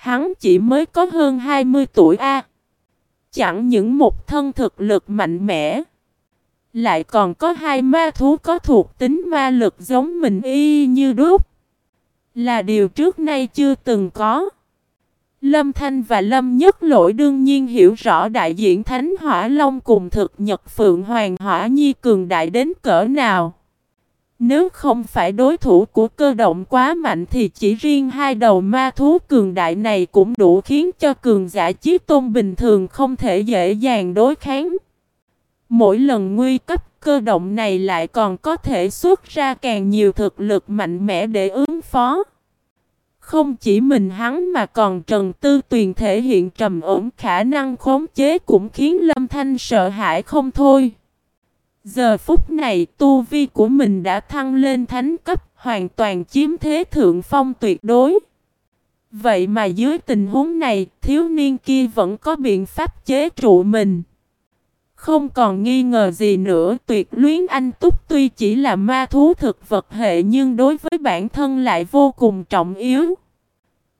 hắn chỉ mới có hơn 20 tuổi a. Chẳng những một thân thực lực mạnh mẽ, lại còn có hai ma thú có thuộc tính ma lực giống mình y như đúc. Là điều trước nay chưa từng có. Lâm Thanh và Lâm Nhất Lỗi đương nhiên hiểu rõ đại diện Thánh Hỏa Long cùng thực Nhật Phượng Hoàng Hỏa Nhi cường đại đến cỡ nào. Nếu không phải đối thủ của cơ động quá mạnh thì chỉ riêng hai đầu ma thú cường đại này cũng đủ khiến cho cường giả chí tôn bình thường không thể dễ dàng đối kháng. Mỗi lần nguy cấp, cơ động này lại còn có thể xuất ra càng nhiều thực lực mạnh mẽ để ứng phó. Không chỉ mình hắn mà còn Trần Tư Tuyền thể hiện trầm ổn khả năng khống chế cũng khiến Lâm Thanh sợ hãi không thôi. Giờ phút này tu vi của mình đã thăng lên thánh cấp hoàn toàn chiếm thế thượng phong tuyệt đối. Vậy mà dưới tình huống này thiếu niên kia vẫn có biện pháp chế trụ mình. Không còn nghi ngờ gì nữa tuyệt luyến anh túc tuy chỉ là ma thú thực vật hệ nhưng đối với bản thân lại vô cùng trọng yếu.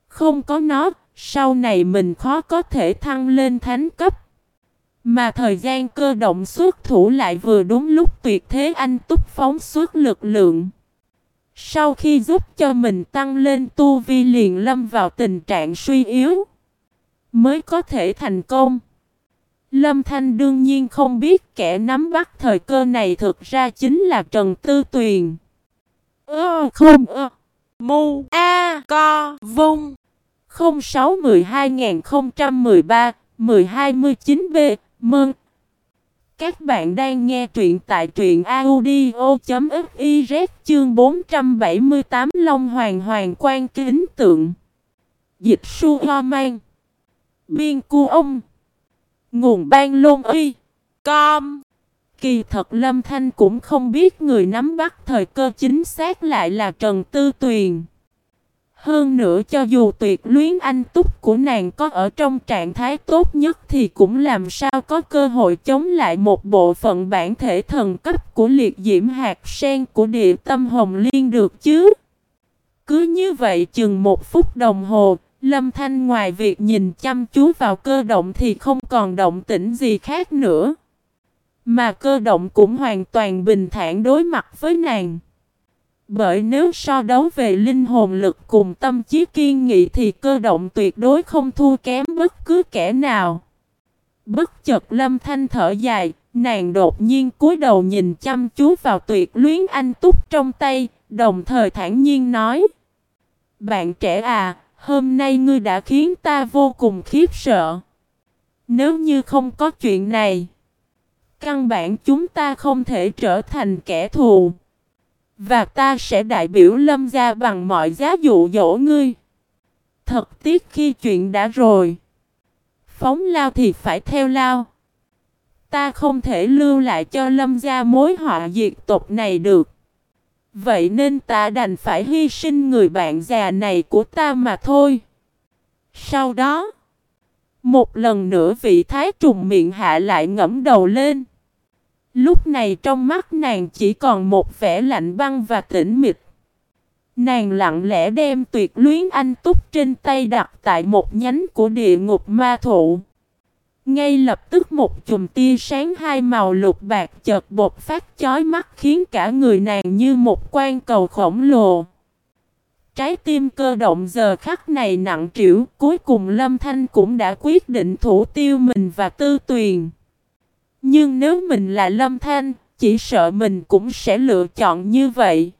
Không có nó, sau này mình khó có thể thăng lên thánh cấp. Mà thời gian cơ động xuất thủ lại vừa đúng lúc tuyệt thế anh túc phóng suốt lực lượng. Sau khi giúp cho mình tăng lên tu vi liền lâm vào tình trạng suy yếu. Mới có thể thành công. Lâm Thanh đương nhiên không biết kẻ nắm bắt thời cơ này thực ra chính là Trần Tư Tuyền. Ơ, không ơ. Mu, A, Co, Vung 06-12-013-1029B Mơn Các bạn đang nghe truyện tại truyện audio.fiz chương 478 Long Hoàng Hoàng quan kính tượng. Dịch su ho mang. Biên cu ông. Nguồn ban lôn y Com. Kỳ thật Lâm Thanh cũng không biết người nắm bắt thời cơ chính xác lại là Trần Tư Tuyền hơn nữa cho dù tuyệt luyến anh túc của nàng có ở trong trạng thái tốt nhất thì cũng làm sao có cơ hội chống lại một bộ phận bản thể thần cấp của liệt diễm hạt sen của địa tâm hồng liên được chứ. Cứ như vậy chừng một phút đồng hồ, Lâm Thanh ngoài việc nhìn chăm chú vào cơ động thì không còn động tĩnh gì khác nữa. Mà cơ động cũng hoàn toàn bình thản đối mặt với nàng. Bởi nếu so đấu về linh hồn lực cùng tâm trí kiên nghị thì cơ động tuyệt đối không thua kém bất cứ kẻ nào. Bất chợt lâm thanh thở dài, nàng đột nhiên cúi đầu nhìn chăm chú vào tuyệt luyến anh túc trong tay, đồng thời thản nhiên nói. Bạn trẻ à, hôm nay ngươi đã khiến ta vô cùng khiếp sợ. Nếu như không có chuyện này, căn bản chúng ta không thể trở thành kẻ thù. Và ta sẽ đại biểu lâm gia bằng mọi giá dụ dỗ ngươi. Thật tiếc khi chuyện đã rồi. Phóng lao thì phải theo lao. Ta không thể lưu lại cho lâm gia mối họa diệt tộc này được. Vậy nên ta đành phải hy sinh người bạn già này của ta mà thôi. Sau đó, một lần nữa vị thái trùng miệng hạ lại ngẫm đầu lên. Lúc này trong mắt nàng chỉ còn một vẻ lạnh băng và tĩnh mịch. Nàng lặng lẽ đem tuyệt luyến anh túc trên tay đặt tại một nhánh của địa ngục ma thụ. Ngay lập tức một chùm tia sáng hai màu lục bạc chợt bột phát chói mắt khiến cả người nàng như một quan cầu khổng lồ. Trái tim cơ động giờ khắc này nặng trĩu, cuối cùng Lâm Thanh cũng đã quyết định thủ tiêu mình và tư tuyền. Nhưng nếu mình là Lâm Thanh, chỉ sợ mình cũng sẽ lựa chọn như vậy.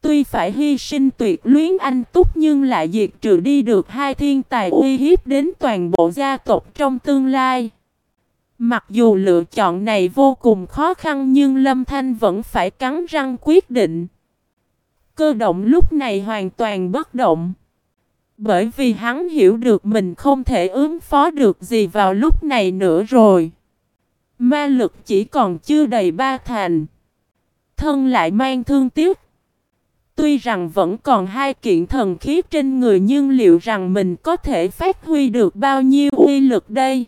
Tuy phải hy sinh tuyệt luyến anh túc nhưng lại diệt trừ đi được hai thiên tài uy hiếp đến toàn bộ gia tộc trong tương lai. Mặc dù lựa chọn này vô cùng khó khăn nhưng Lâm Thanh vẫn phải cắn răng quyết định. Cơ động lúc này hoàn toàn bất động. Bởi vì hắn hiểu được mình không thể ứng phó được gì vào lúc này nữa rồi. Ma lực chỉ còn chưa đầy ba thành. Thân lại mang thương tiếc. Tuy rằng vẫn còn hai kiện thần khí trên người nhưng liệu rằng mình có thể phát huy được bao nhiêu uy lực đây?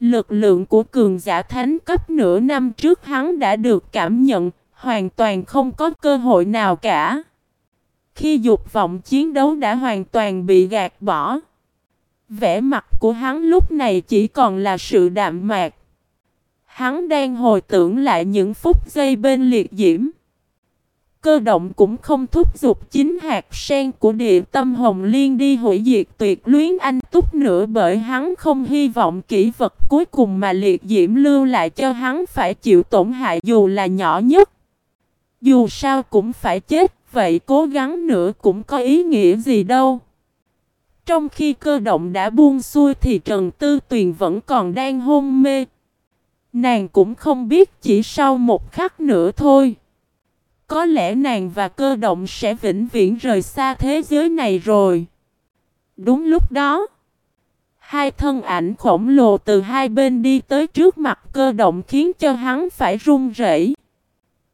Lực lượng của cường giả thánh cấp nửa năm trước hắn đã được cảm nhận, hoàn toàn không có cơ hội nào cả. Khi dục vọng chiến đấu đã hoàn toàn bị gạt bỏ, Vẻ mặt của hắn lúc này chỉ còn là sự đạm mạc. Hắn đang hồi tưởng lại những phút giây bên liệt diễm. Cơ động cũng không thúc giục chính hạt sen của địa tâm hồng liên đi hủy diệt tuyệt luyến anh túc nữa bởi hắn không hy vọng kỹ vật cuối cùng mà liệt diễm lưu lại cho hắn phải chịu tổn hại dù là nhỏ nhất. Dù sao cũng phải chết, vậy cố gắng nữa cũng có ý nghĩa gì đâu. Trong khi cơ động đã buông xuôi thì Trần Tư Tuyền vẫn còn đang hôn mê. Nàng cũng không biết chỉ sau một khắc nữa thôi. Có lẽ nàng và cơ động sẽ vĩnh viễn rời xa thế giới này rồi. Đúng lúc đó, hai thân ảnh khổng lồ từ hai bên đi tới trước mặt cơ động khiến cho hắn phải run rẩy.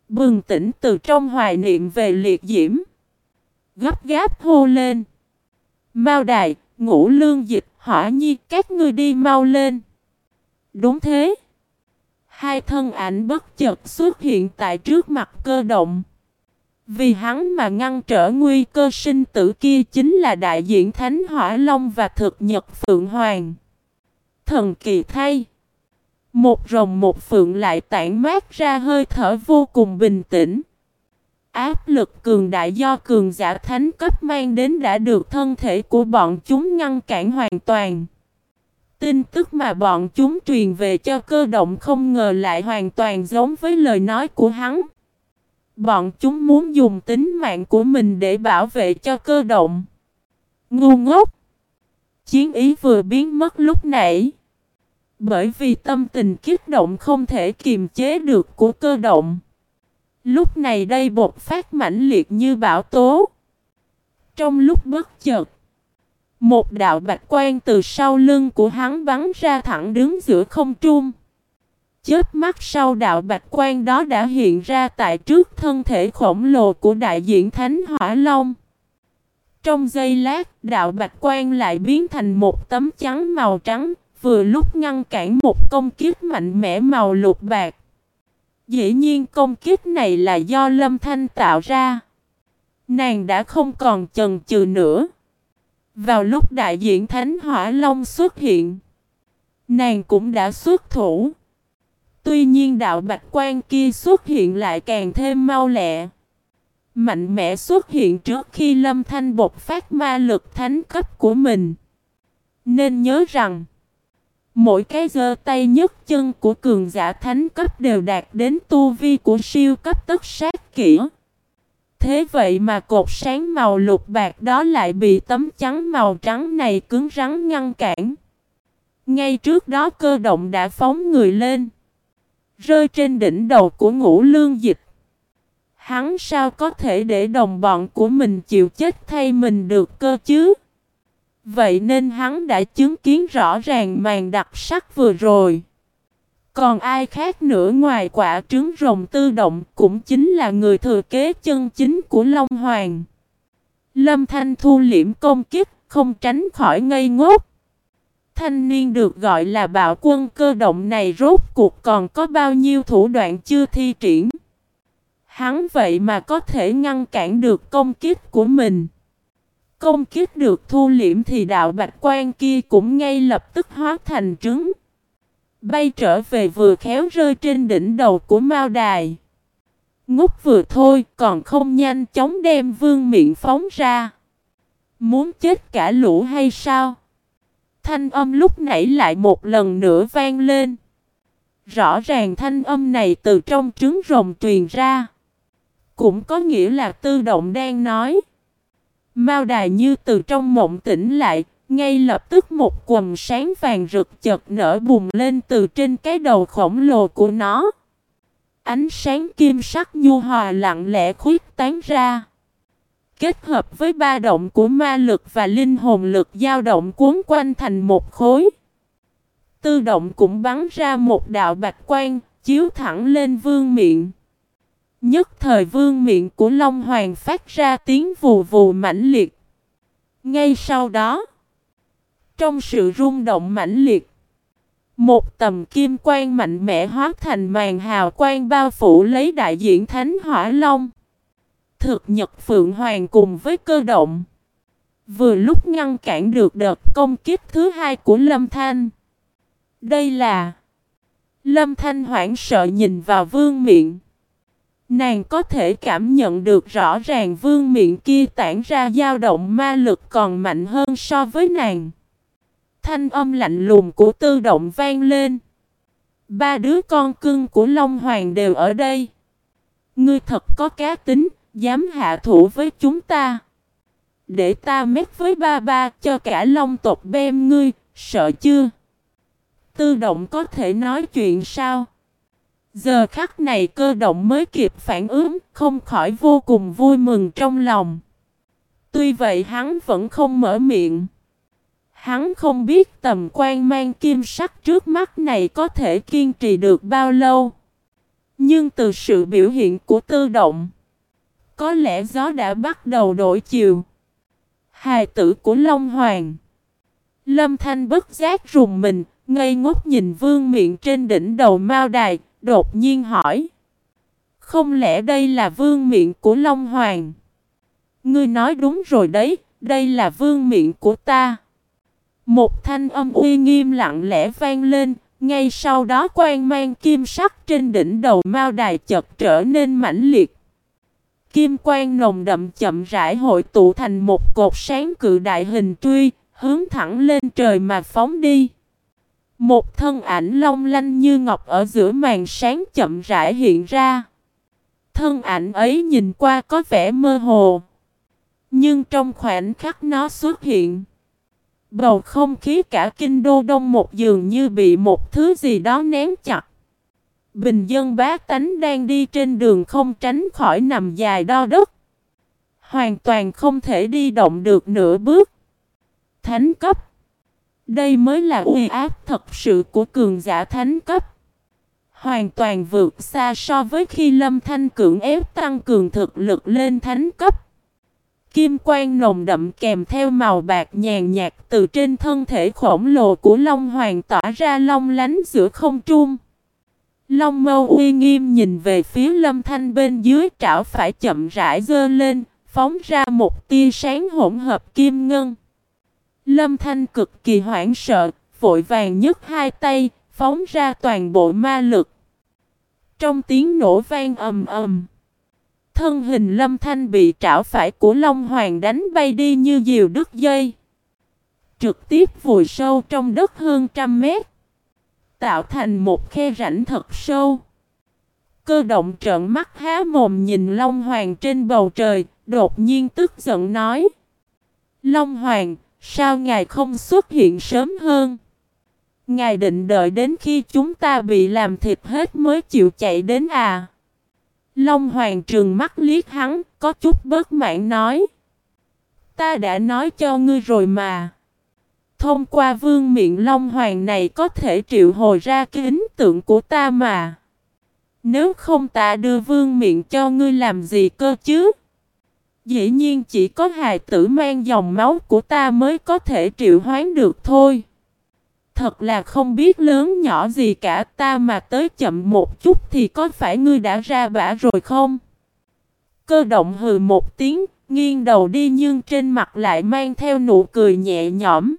Bừng tỉnh từ trong hoài niệm về liệt diễm. Gấp gáp hô lên. Mao đài, ngũ lương dịch, hỏa nhi các ngươi đi mau lên. Đúng thế. Hai thân ảnh bất chợt xuất hiện tại trước mặt cơ động. Vì hắn mà ngăn trở nguy cơ sinh tử kia chính là đại diện Thánh Hỏa Long và thực nhật Phượng Hoàng. Thần kỳ thay. Một rồng một phượng lại tản mát ra hơi thở vô cùng bình tĩnh. Áp lực cường đại do cường giả thánh cấp mang đến đã được thân thể của bọn chúng ngăn cản hoàn toàn. Tin tức mà bọn chúng truyền về cho cơ động không ngờ lại hoàn toàn giống với lời nói của hắn. Bọn chúng muốn dùng tính mạng của mình để bảo vệ cho cơ động. Ngu ngốc! Chiến ý vừa biến mất lúc nãy. Bởi vì tâm tình kích động không thể kiềm chế được của cơ động. Lúc này đây bột phát mãnh liệt như bão tố. Trong lúc bất chợt, một đạo bạch quan từ sau lưng của hắn bắn ra thẳng đứng giữa không trung. Chết mắt sau đạo bạch quan đó đã hiện ra tại trước thân thể khổng lồ của đại diện Thánh Hỏa Long. Trong giây lát, đạo bạch quan lại biến thành một tấm trắng màu trắng, vừa lúc ngăn cản một công kiếp mạnh mẽ màu lục bạc. Dĩ nhiên công kiếp này là do Lâm Thanh tạo ra. Nàng đã không còn chần chừ nữa. Vào lúc đại diện Thánh Hỏa Long xuất hiện, nàng cũng đã xuất thủ. Tuy nhiên đạo bạch quan kia xuất hiện lại càng thêm mau lẹ. Mạnh mẽ xuất hiện trước khi Lâm Thanh bộc phát ma lực thánh cấp của mình. Nên nhớ rằng, mỗi cái giơ tay nhấc chân của cường giả thánh cấp đều đạt đến tu vi của siêu cấp tất sát kỹ. Thế vậy mà cột sáng màu lục bạc đó lại bị tấm trắng màu trắng này cứng rắn ngăn cản. Ngay trước đó cơ động đã phóng người lên. Rơi trên đỉnh đầu của ngũ lương dịch. Hắn sao có thể để đồng bọn của mình chịu chết thay mình được cơ chứ? Vậy nên hắn đã chứng kiến rõ ràng màn đặc sắc vừa rồi. Còn ai khác nữa ngoài quả trứng rồng tư động cũng chính là người thừa kế chân chính của Long Hoàng. Lâm Thanh thu liễm công kích, không tránh khỏi ngây ngốc. Thanh niên được gọi là bạo quân cơ động này rốt cuộc còn có bao nhiêu thủ đoạn chưa thi triển. Hắn vậy mà có thể ngăn cản được công kích của mình. Công kích được thu liễm thì đạo bạch quan kia cũng ngay lập tức hóa thành trứng. Bay trở về vừa khéo rơi trên đỉnh đầu của Mao Đài. Ngốc vừa thôi còn không nhanh chóng đem vương miệng phóng ra. Muốn chết cả lũ hay sao? Thanh âm lúc nãy lại một lần nữa vang lên. Rõ ràng thanh âm này từ trong trứng rồng truyền ra. Cũng có nghĩa là tư động đang nói. Mao đài như từ trong mộng tỉnh lại, ngay lập tức một quầm sáng vàng rực chợt nở bùng lên từ trên cái đầu khổng lồ của nó. Ánh sáng kim sắc nhu hòa lặng lẽ khuyết tán ra. Kết hợp với ba động của ma lực và linh hồn lực dao động cuốn quanh thành một khối. Tư động cũng bắn ra một đạo bạch quang, chiếu thẳng lên vương miệng. Nhất thời vương miệng của Long Hoàng phát ra tiếng vù vù mãnh liệt. Ngay sau đó, trong sự rung động mãnh liệt, một tầm kim quang mạnh mẽ hóa thành màn hào quang bao phủ lấy đại diện Thánh Hỏa Long thực nhật Phượng Hoàng cùng với cơ động. Vừa lúc ngăn cản được đợt công kích thứ hai của Lâm Thanh. Đây là... Lâm Thanh hoảng sợ nhìn vào vương miệng. Nàng có thể cảm nhận được rõ ràng vương miệng kia tản ra dao động ma lực còn mạnh hơn so với nàng. Thanh âm lạnh lùng của tư động vang lên. Ba đứa con cưng của Long Hoàng đều ở đây. Ngươi thật có cá tính, dám hạ thủ với chúng ta. Để ta mét với ba ba cho cả Long tộc bem ngươi, sợ chưa? Tư động có thể nói chuyện sao? Giờ khắc này cơ động mới kịp phản ứng, không khỏi vô cùng vui mừng trong lòng. Tuy vậy hắn vẫn không mở miệng. Hắn không biết tầm quan mang kim sắc trước mắt này có thể kiên trì được bao lâu. Nhưng từ sự biểu hiện của tư động, có lẽ gió đã bắt đầu đổi chiều. Hài tử của Long Hoàng. Lâm Thanh bất giác rùng mình, ngây ngốc nhìn vương miệng trên đỉnh đầu Mao Đài, đột nhiên hỏi. Không lẽ đây là vương miệng của Long Hoàng? Ngươi nói đúng rồi đấy, đây là vương miệng của ta. Một thanh âm uy nghiêm lặng lẽ vang lên, ngay sau đó quan mang kim sắc trên đỉnh đầu Mao Đài chợt trở nên mãnh liệt. Kim quang nồng đậm chậm rãi hội tụ thành một cột sáng cự đại hình truy, hướng thẳng lên trời mà phóng đi. Một thân ảnh long lanh như ngọc ở giữa màn sáng chậm rãi hiện ra. Thân ảnh ấy nhìn qua có vẻ mơ hồ. Nhưng trong khoảnh khắc nó xuất hiện, bầu không khí cả kinh đô đông một dường như bị một thứ gì đó nén chặt. Bình dân bá tánh đang đi trên đường không tránh khỏi nằm dài đo đất. Hoàn toàn không thể đi động được nửa bước. Thánh cấp đây mới là uy áp thật sự của cường giả thánh cấp. Hoàn toàn vượt xa so với khi Lâm Thanh cưỡng ép tăng cường thực lực lên thánh cấp. Kim quang nồng đậm kèm theo màu bạc nhàn nhạt từ trên thân thể khổng lồ của Long Hoàng tỏa ra long lánh giữa không trung. Long mâu uy nghiêm nhìn về phía Lâm Thanh bên dưới trảo phải chậm rãi dơ lên, phóng ra một tia sáng hỗn hợp kim ngân. Lâm Thanh cực kỳ hoảng sợ, vội vàng nhấc hai tay, phóng ra toàn bộ ma lực. Trong tiếng nổ vang ầm ầm, thân hình Lâm Thanh bị trảo phải của Long Hoàng đánh bay đi như diều đứt dây. Trực tiếp vùi sâu trong đất hơn trăm mét, tạo thành một khe rãnh thật sâu. Cơ động trợn mắt há mồm nhìn Long Hoàng trên bầu trời, đột nhiên tức giận nói. Long Hoàng, Sao ngài không xuất hiện sớm hơn? Ngài định đợi đến khi chúng ta bị làm thịt hết mới chịu chạy đến à? Long Hoàng trừng mắt liếc hắn, có chút bớt mãn nói. Ta đã nói cho ngươi rồi mà. Thông qua vương miệng Long Hoàng này có thể triệu hồi ra kính tượng của ta mà. Nếu không ta đưa vương miệng cho ngươi làm gì cơ chứ? Dĩ nhiên chỉ có hài tử mang dòng máu của ta mới có thể triệu hoán được thôi. Thật là không biết lớn nhỏ gì cả ta mà tới chậm một chút thì có phải ngươi đã ra bã rồi không? Cơ động hừ một tiếng, nghiêng đầu đi nhưng trên mặt lại mang theo nụ cười nhẹ nhõm.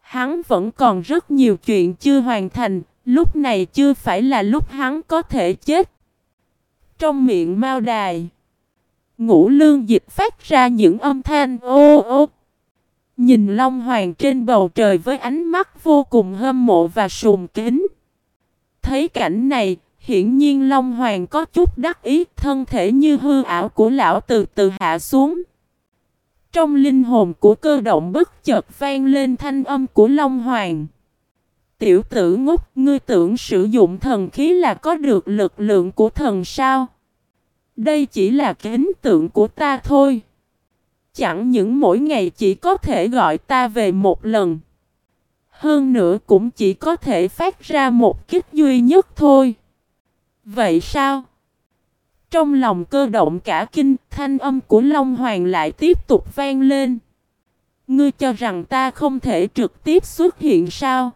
Hắn vẫn còn rất nhiều chuyện chưa hoàn thành, lúc này chưa phải là lúc hắn có thể chết. Trong miệng Mao Đài Ngũ lương dịch phát ra những âm thanh ô ô. Nhìn Long Hoàng trên bầu trời với ánh mắt vô cùng hâm mộ và sùng kính. Thấy cảnh này, hiển nhiên Long Hoàng có chút đắc ý thân thể như hư ảo của lão từ từ hạ xuống. Trong linh hồn của cơ động bất chợt vang lên thanh âm của Long Hoàng. Tiểu tử ngốc, ngươi tưởng sử dụng thần khí là có được lực lượng của thần sao? Đây chỉ là kính tượng của ta thôi. Chẳng những mỗi ngày chỉ có thể gọi ta về một lần. Hơn nữa cũng chỉ có thể phát ra một kích duy nhất thôi. Vậy sao? Trong lòng cơ động cả kinh, thanh âm của Long Hoàng lại tiếp tục vang lên. Ngươi cho rằng ta không thể trực tiếp xuất hiện sao?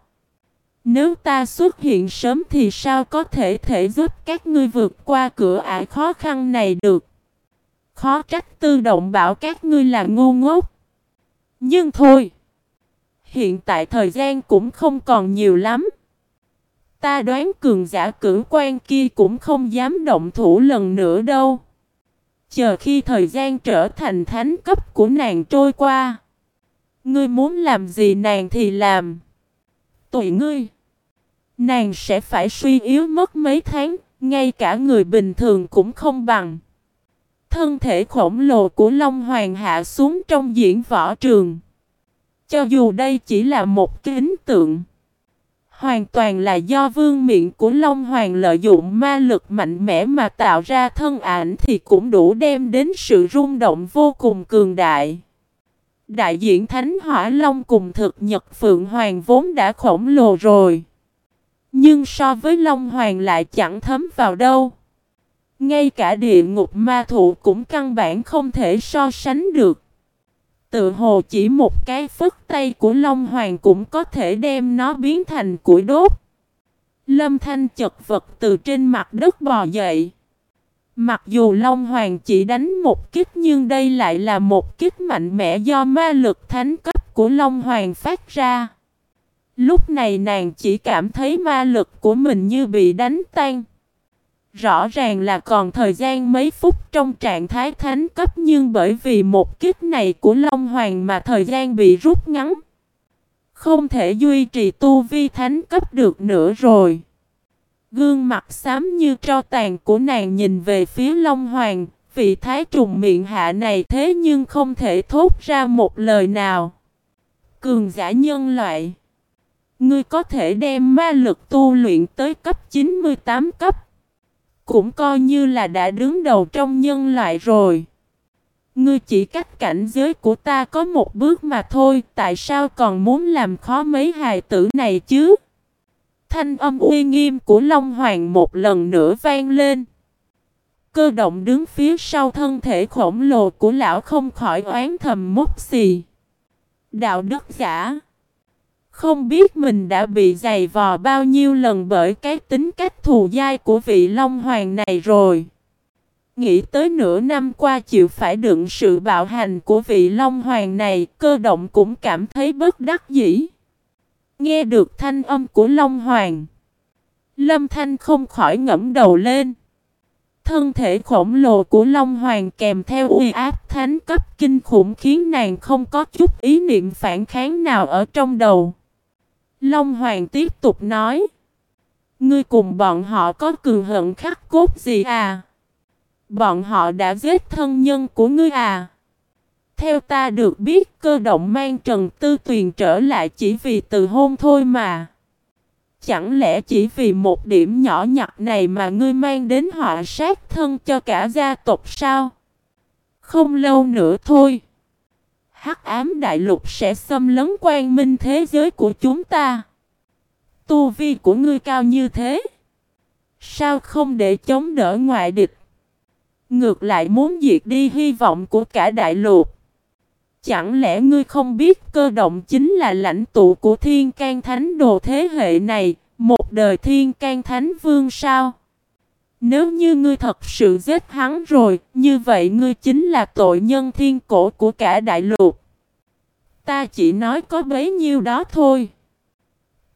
Nếu ta xuất hiện sớm thì sao có thể thể giúp các ngươi vượt qua cửa ải khó khăn này được? Khó trách tư động bảo các ngươi là ngu ngốc. Nhưng thôi, hiện tại thời gian cũng không còn nhiều lắm. Ta đoán cường giả cử quan kia cũng không dám động thủ lần nữa đâu. Chờ khi thời gian trở thành thánh cấp của nàng trôi qua. Ngươi muốn làm gì nàng thì làm. Tùy ngươi. Nàng sẽ phải suy yếu mất mấy tháng, ngay cả người bình thường cũng không bằng. Thân thể khổng lồ của Long Hoàng hạ xuống trong diễn võ trường. Cho dù đây chỉ là một kính tượng. Hoàn toàn là do vương miệng của Long Hoàng lợi dụng ma lực mạnh mẽ mà tạo ra thân ảnh thì cũng đủ đem đến sự rung động vô cùng cường đại. Đại diện Thánh Hỏa Long cùng thực Nhật Phượng Hoàng vốn đã khổng lồ rồi. Nhưng so với Long Hoàng lại chẳng thấm vào đâu. Ngay cả địa ngục ma thụ cũng căn bản không thể so sánh được. Tự hồ chỉ một cái phất tay của Long Hoàng cũng có thể đem nó biến thành củi đốt. Lâm Thanh chật vật từ trên mặt đất bò dậy. Mặc dù Long Hoàng chỉ đánh một kích nhưng đây lại là một kích mạnh mẽ do ma lực thánh cấp của Long Hoàng phát ra. Lúc này nàng chỉ cảm thấy ma lực của mình như bị đánh tan. Rõ ràng là còn thời gian mấy phút trong trạng thái thánh cấp nhưng bởi vì một kiếp này của Long Hoàng mà thời gian bị rút ngắn. Không thể duy trì tu vi thánh cấp được nữa rồi. Gương mặt xám như tro tàn của nàng nhìn về phía Long Hoàng, vị thái trùng miệng hạ này thế nhưng không thể thốt ra một lời nào. Cường giả nhân loại Ngươi có thể đem ma lực tu luyện tới cấp 98 cấp. Cũng coi như là đã đứng đầu trong nhân loại rồi. Ngươi chỉ cách cảnh giới của ta có một bước mà thôi, tại sao còn muốn làm khó mấy hài tử này chứ? Thanh âm uy nghiêm của Long Hoàng một lần nữa vang lên. Cơ động đứng phía sau thân thể khổng lồ của lão không khỏi oán thầm mốc xì. Đạo đức giả. Không biết mình đã bị giày vò bao nhiêu lần bởi cái tính cách thù dai của vị Long Hoàng này rồi. Nghĩ tới nửa năm qua chịu phải đựng sự bạo hành của vị Long Hoàng này, cơ động cũng cảm thấy bất đắc dĩ. Nghe được thanh âm của Long Hoàng. Lâm Thanh không khỏi ngẫm đầu lên. Thân thể khổng lồ của Long Hoàng kèm theo uy áp thánh cấp kinh khủng khiến nàng không có chút ý niệm phản kháng nào ở trong đầu. Long Hoàng tiếp tục nói. Ngươi cùng bọn họ có cường hận khắc cốt gì à? Bọn họ đã giết thân nhân của ngươi à? Theo ta được biết, cơ động mang Trần Tư Tuyền trở lại chỉ vì từ hôn thôi mà. Chẳng lẽ chỉ vì một điểm nhỏ nhặt này mà ngươi mang đến họa sát thân cho cả gia tộc sao? Không lâu nữa thôi. Hắc ám đại lục sẽ xâm lấn quan minh thế giới của chúng ta. Tu vi của ngươi cao như thế. Sao không để chống đỡ ngoại địch? Ngược lại muốn diệt đi hy vọng của cả đại lục. Chẳng lẽ ngươi không biết cơ động chính là lãnh tụ của thiên can thánh đồ thế hệ này, một đời thiên can thánh vương sao? Nếu như ngươi thật sự giết hắn rồi, như vậy ngươi chính là tội nhân thiên cổ của cả đại lục. Ta chỉ nói có bấy nhiêu đó thôi.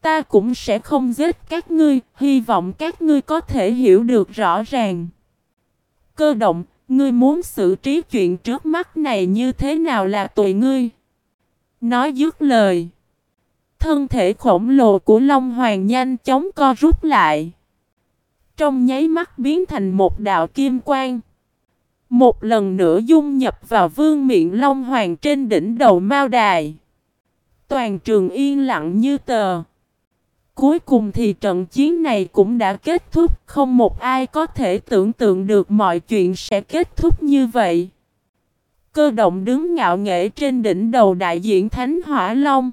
Ta cũng sẽ không giết các ngươi, hy vọng các ngươi có thể hiểu được rõ ràng. Cơ động, ngươi muốn xử trí chuyện trước mắt này như thế nào là tùy ngươi. Nói dứt lời. Thân thể khổng lồ của Long Hoàng nhanh chóng co rút lại. Trong nháy mắt biến thành một đạo kim quang. Một lần nữa dung nhập vào vương miệng Long Hoàng trên đỉnh đầu Mao Đài. Toàn trường yên lặng như tờ. Cuối cùng thì trận chiến này cũng đã kết thúc, không một ai có thể tưởng tượng được mọi chuyện sẽ kết thúc như vậy. Cơ động đứng ngạo nghễ trên đỉnh đầu đại diện Thánh Hỏa Long.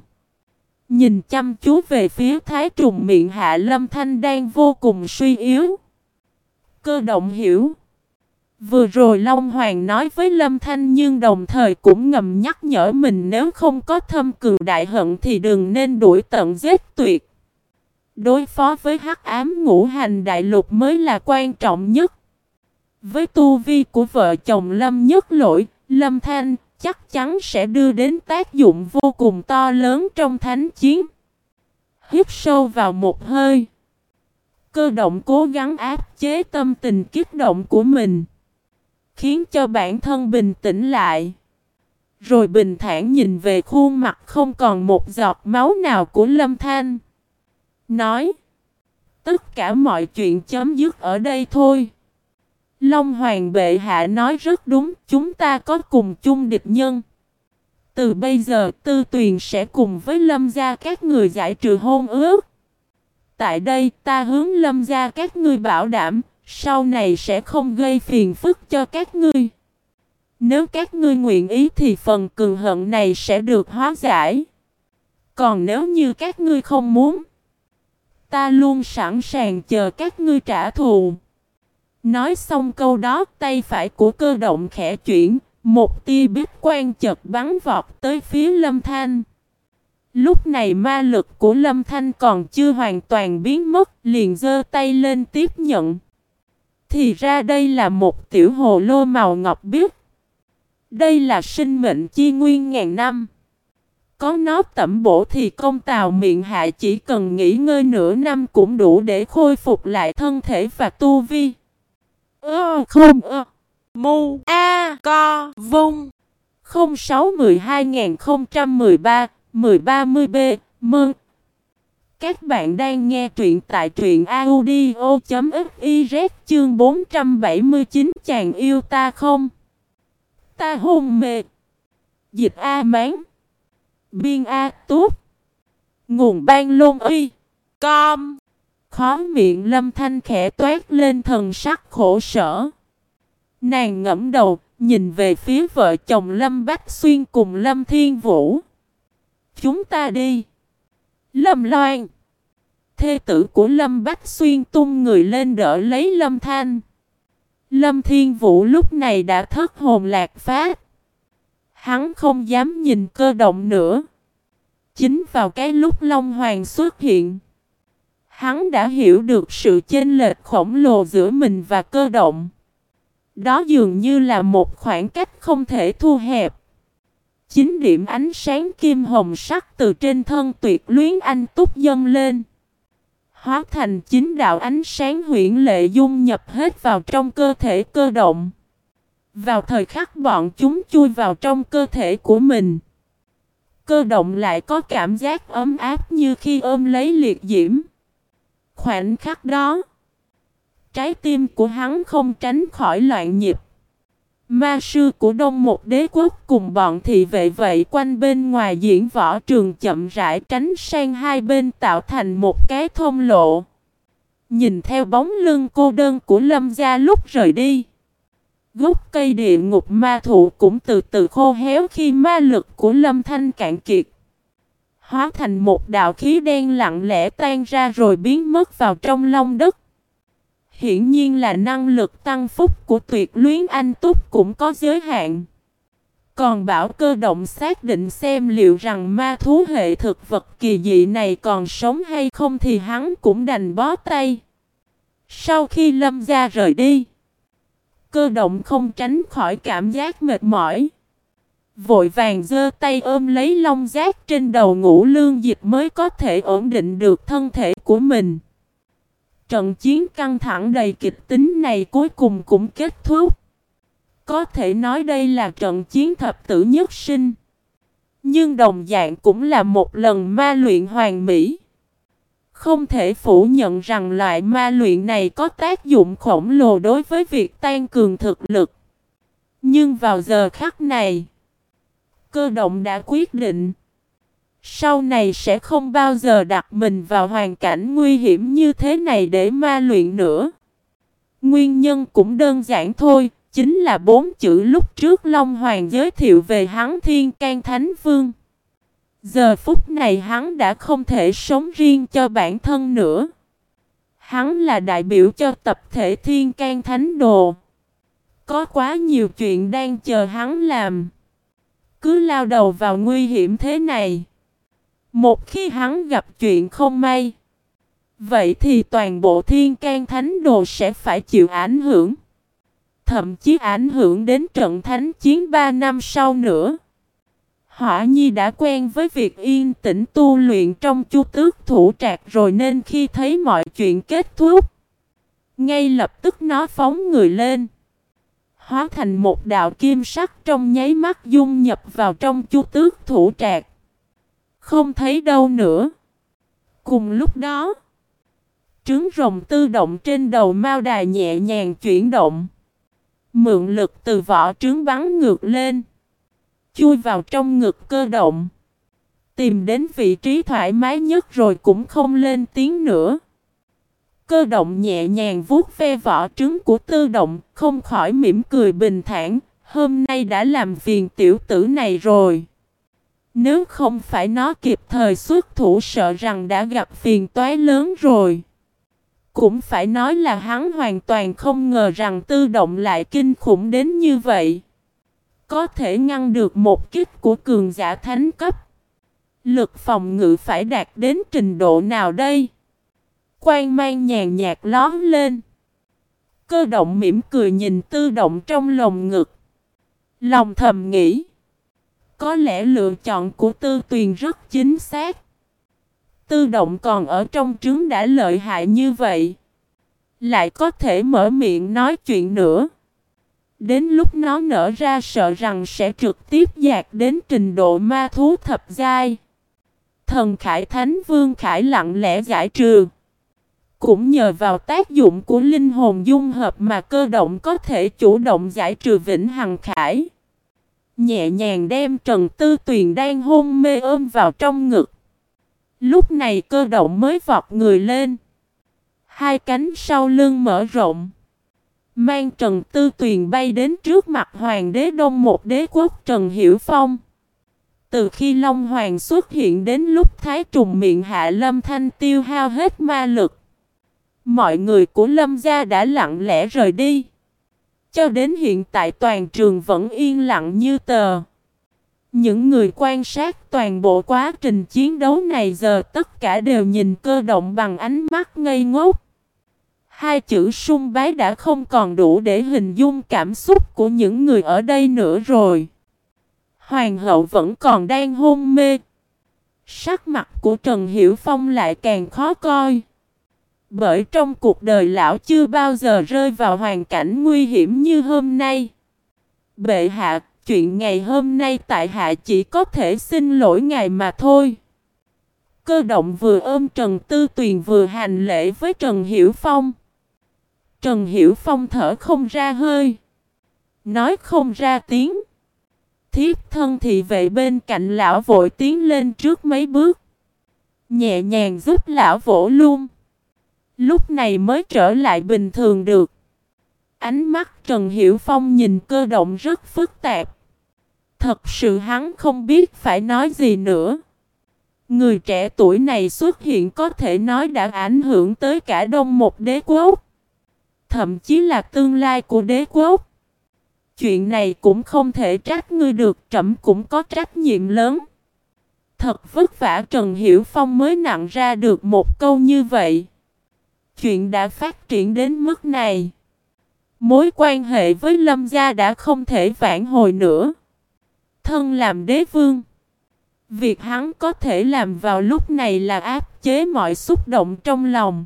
Nhìn chăm chú về phía Thái Trùng miệng Hạ Lâm Thanh đang vô cùng suy yếu. Cơ động hiểu. Vừa rồi Long Hoàng nói với Lâm Thanh nhưng đồng thời cũng ngầm nhắc nhở mình nếu không có thâm cường đại hận thì đừng nên đuổi tận giết tuyệt. Đối phó với hắc ám ngũ hành đại lục mới là quan trọng nhất. Với tu vi của vợ chồng Lâm Nhất Lỗi, Lâm Thanh, chắc chắn sẽ đưa đến tác dụng vô cùng to lớn trong thánh chiến. Hít sâu vào một hơi. Cơ động cố gắng áp chế tâm tình kích động của mình. Khiến cho bản thân bình tĩnh lại. Rồi bình thản nhìn về khuôn mặt không còn một giọt máu nào của Lâm Thanh. Nói. Tất cả mọi chuyện chấm dứt ở đây thôi. Long Hoàng bệ hạ nói rất đúng, chúng ta có cùng chung địch nhân. Từ bây giờ tư tuyền sẽ cùng với lâm gia các người giải trừ hôn ước. Tại đây ta hướng lâm gia các ngươi bảo đảm, sau này sẽ không gây phiền phức cho các ngươi. Nếu các ngươi nguyện ý thì phần cường hận này sẽ được hóa giải. Còn nếu như các ngươi không muốn, ta luôn sẵn sàng chờ các ngươi trả thù. Nói xong câu đó, tay phải của cơ động khẽ chuyển, một tia biết quan chật bắn vọt tới phía Lâm Thanh. Lúc này ma lực của Lâm Thanh còn chưa hoàn toàn biến mất, liền giơ tay lên tiếp nhận. Thì ra đây là một tiểu hồ lô màu ngọc biếc. Đây là sinh mệnh chi nguyên ngàn năm. Có nó tẩm bổ thì công tào miệng hạ chỉ cần nghỉ ngơi nửa năm cũng đủ để khôi phục lại thân thể và tu vi. Ơ, không, ơ. Mu, A, Co, Vung. 0612-013 1030B mừng. Các bạn đang nghe truyện tại truyện audio.fiz chương 479 chàng yêu ta không? Ta hôn mê. Dịch A Mán. Biên A Túp Nguồn ban lôn uy Com. Khó miệng lâm thanh khẽ toát lên thần sắc khổ sở. Nàng ngẫm đầu, nhìn về phía vợ chồng Lâm Bách Xuyên cùng Lâm Thiên Vũ. Chúng ta đi. Lâm Loan. Thê tử của Lâm Bách Xuyên tung người lên đỡ lấy Lâm Thanh. Lâm Thiên Vũ lúc này đã thất hồn lạc phát. Hắn không dám nhìn cơ động nữa. Chính vào cái lúc Long Hoàng xuất hiện. Hắn đã hiểu được sự chênh lệch khổng lồ giữa mình và cơ động. Đó dường như là một khoảng cách không thể thu hẹp. Chính điểm ánh sáng kim hồng sắc từ trên thân tuyệt luyến anh túc dâng lên. Hóa thành chính đạo ánh sáng huyễn lệ dung nhập hết vào trong cơ thể cơ động. Vào thời khắc bọn chúng chui vào trong cơ thể của mình. Cơ động lại có cảm giác ấm áp như khi ôm lấy liệt diễm. Khoảnh khắc đó, trái tim của hắn không tránh khỏi loạn nhịp. Ma sư của Đông một đế quốc cùng bọn thị vệ vậy quanh bên ngoài diễn võ trường chậm rãi tránh sang hai bên tạo thành một cái thông lộ. Nhìn theo bóng lưng cô đơn của Lâm Gia lúc rời đi. Gốc cây địa ngục ma thụ cũng từ từ khô héo khi ma lực của Lâm Thanh cạn kiệt hóa thành một đạo khí đen lặng lẽ tan ra rồi biến mất vào trong long đất. Hiển nhiên là năng lực tăng phúc của tuyệt luyến anh túc cũng có giới hạn. Còn bảo cơ động xác định xem liệu rằng ma thú hệ thực vật kỳ dị này còn sống hay không thì hắn cũng đành bó tay. Sau khi lâm gia rời đi, cơ động không tránh khỏi cảm giác mệt mỏi. Vội vàng giơ tay ôm lấy long giác trên đầu ngũ lương dịch mới có thể ổn định được thân thể của mình. Trận chiến căng thẳng đầy kịch tính này cuối cùng cũng kết thúc. Có thể nói đây là trận chiến thập tử nhất sinh. Nhưng đồng dạng cũng là một lần ma luyện hoàn mỹ. Không thể phủ nhận rằng loại ma luyện này có tác dụng khổng lồ đối với việc tăng cường thực lực. Nhưng vào giờ khắc này, cơ động đã quyết định. Sau này sẽ không bao giờ đặt mình vào hoàn cảnh nguy hiểm như thế này để ma luyện nữa. Nguyên nhân cũng đơn giản thôi, chính là bốn chữ lúc trước Long Hoàng giới thiệu về hắn Thiên can Thánh Vương. Giờ phút này hắn đã không thể sống riêng cho bản thân nữa. Hắn là đại biểu cho tập thể Thiên can Thánh Đồ. Có quá nhiều chuyện đang chờ hắn làm cứ lao đầu vào nguy hiểm thế này. Một khi hắn gặp chuyện không may, vậy thì toàn bộ thiên can thánh đồ sẽ phải chịu ảnh hưởng. thậm chí ảnh hưởng đến trận thánh chiến 3 năm sau nữa. Hỏa Nhi đã quen với việc yên tĩnh tu luyện trong chu tước thủ trạc rồi nên khi thấy mọi chuyện kết thúc, ngay lập tức nó phóng người lên. Hóa thành một đạo kim sắc trong nháy mắt dung nhập vào trong chu tước thủ trạc. Không thấy đâu nữa. Cùng lúc đó, trứng rồng tư động trên đầu mao đài nhẹ nhàng chuyển động. Mượn lực từ vỏ trứng bắn ngược lên. Chui vào trong ngực cơ động. Tìm đến vị trí thoải mái nhất rồi cũng không lên tiếng nữa. Cơ động nhẹ nhàng vuốt ve vỏ trứng của tư động, không khỏi mỉm cười bình thản, hôm nay đã làm phiền tiểu tử này rồi. Nếu không phải nó kịp thời xuất thủ sợ rằng đã gặp phiền toái lớn rồi. Cũng phải nói là hắn hoàn toàn không ngờ rằng tư động lại kinh khủng đến như vậy. Có thể ngăn được một kích của cường giả thánh cấp. Lực phòng ngự phải đạt đến trình độ nào đây? Quang mang nhàn nhạt lón lên. Cơ động mỉm cười nhìn tư động trong lồng ngực. Lòng thầm nghĩ. Có lẽ lựa chọn của tư tuyền rất chính xác. Tư động còn ở trong trứng đã lợi hại như vậy. Lại có thể mở miệng nói chuyện nữa. Đến lúc nó nở ra sợ rằng sẽ trực tiếp dạt đến trình độ ma thú thập giai. Thần Khải Thánh Vương Khải lặng lẽ giải trừ. Cũng nhờ vào tác dụng của linh hồn dung hợp mà cơ động có thể chủ động giải trừ vĩnh hằng khải. Nhẹ nhàng đem Trần Tư Tuyền đang hôn mê ôm vào trong ngực. Lúc này cơ động mới vọt người lên. Hai cánh sau lưng mở rộng. Mang Trần Tư Tuyền bay đến trước mặt Hoàng đế Đông một đế quốc Trần Hiểu Phong. Từ khi Long Hoàng xuất hiện đến lúc Thái Trùng miệng hạ Lâm Thanh tiêu hao hết ma lực. Mọi người của Lâm gia đã lặng lẽ rời đi. Cho đến hiện tại toàn trường vẫn yên lặng như tờ. Những người quan sát toàn bộ quá trình chiến đấu này giờ tất cả đều nhìn cơ động bằng ánh mắt ngây ngốc. Hai chữ sung bái đã không còn đủ để hình dung cảm xúc của những người ở đây nữa rồi. Hoàng hậu vẫn còn đang hôn mê. Sắc mặt của Trần Hiểu Phong lại càng khó coi. Bởi trong cuộc đời lão chưa bao giờ rơi vào hoàn cảnh nguy hiểm như hôm nay. Bệ hạ, chuyện ngày hôm nay tại hạ chỉ có thể xin lỗi ngài mà thôi. Cơ động vừa ôm Trần Tư Tuyền vừa hành lễ với Trần Hiểu Phong. Trần Hiểu Phong thở không ra hơi. Nói không ra tiếng. Thiếp thân thì vệ bên cạnh lão vội tiến lên trước mấy bước. Nhẹ nhàng giúp lão vỗ luôn. Lúc này mới trở lại bình thường được. Ánh mắt Trần Hiểu Phong nhìn cơ động rất phức tạp. Thật sự hắn không biết phải nói gì nữa. Người trẻ tuổi này xuất hiện có thể nói đã ảnh hưởng tới cả đông một đế quốc. Thậm chí là tương lai của đế quốc. Chuyện này cũng không thể trách ngươi được, trẫm cũng có trách nhiệm lớn. Thật vất vả Trần Hiểu Phong mới nặng ra được một câu như vậy. Chuyện đã phát triển đến mức này. Mối quan hệ với Lâm Gia đã không thể vãn hồi nữa. Thân làm đế vương. Việc hắn có thể làm vào lúc này là áp chế mọi xúc động trong lòng.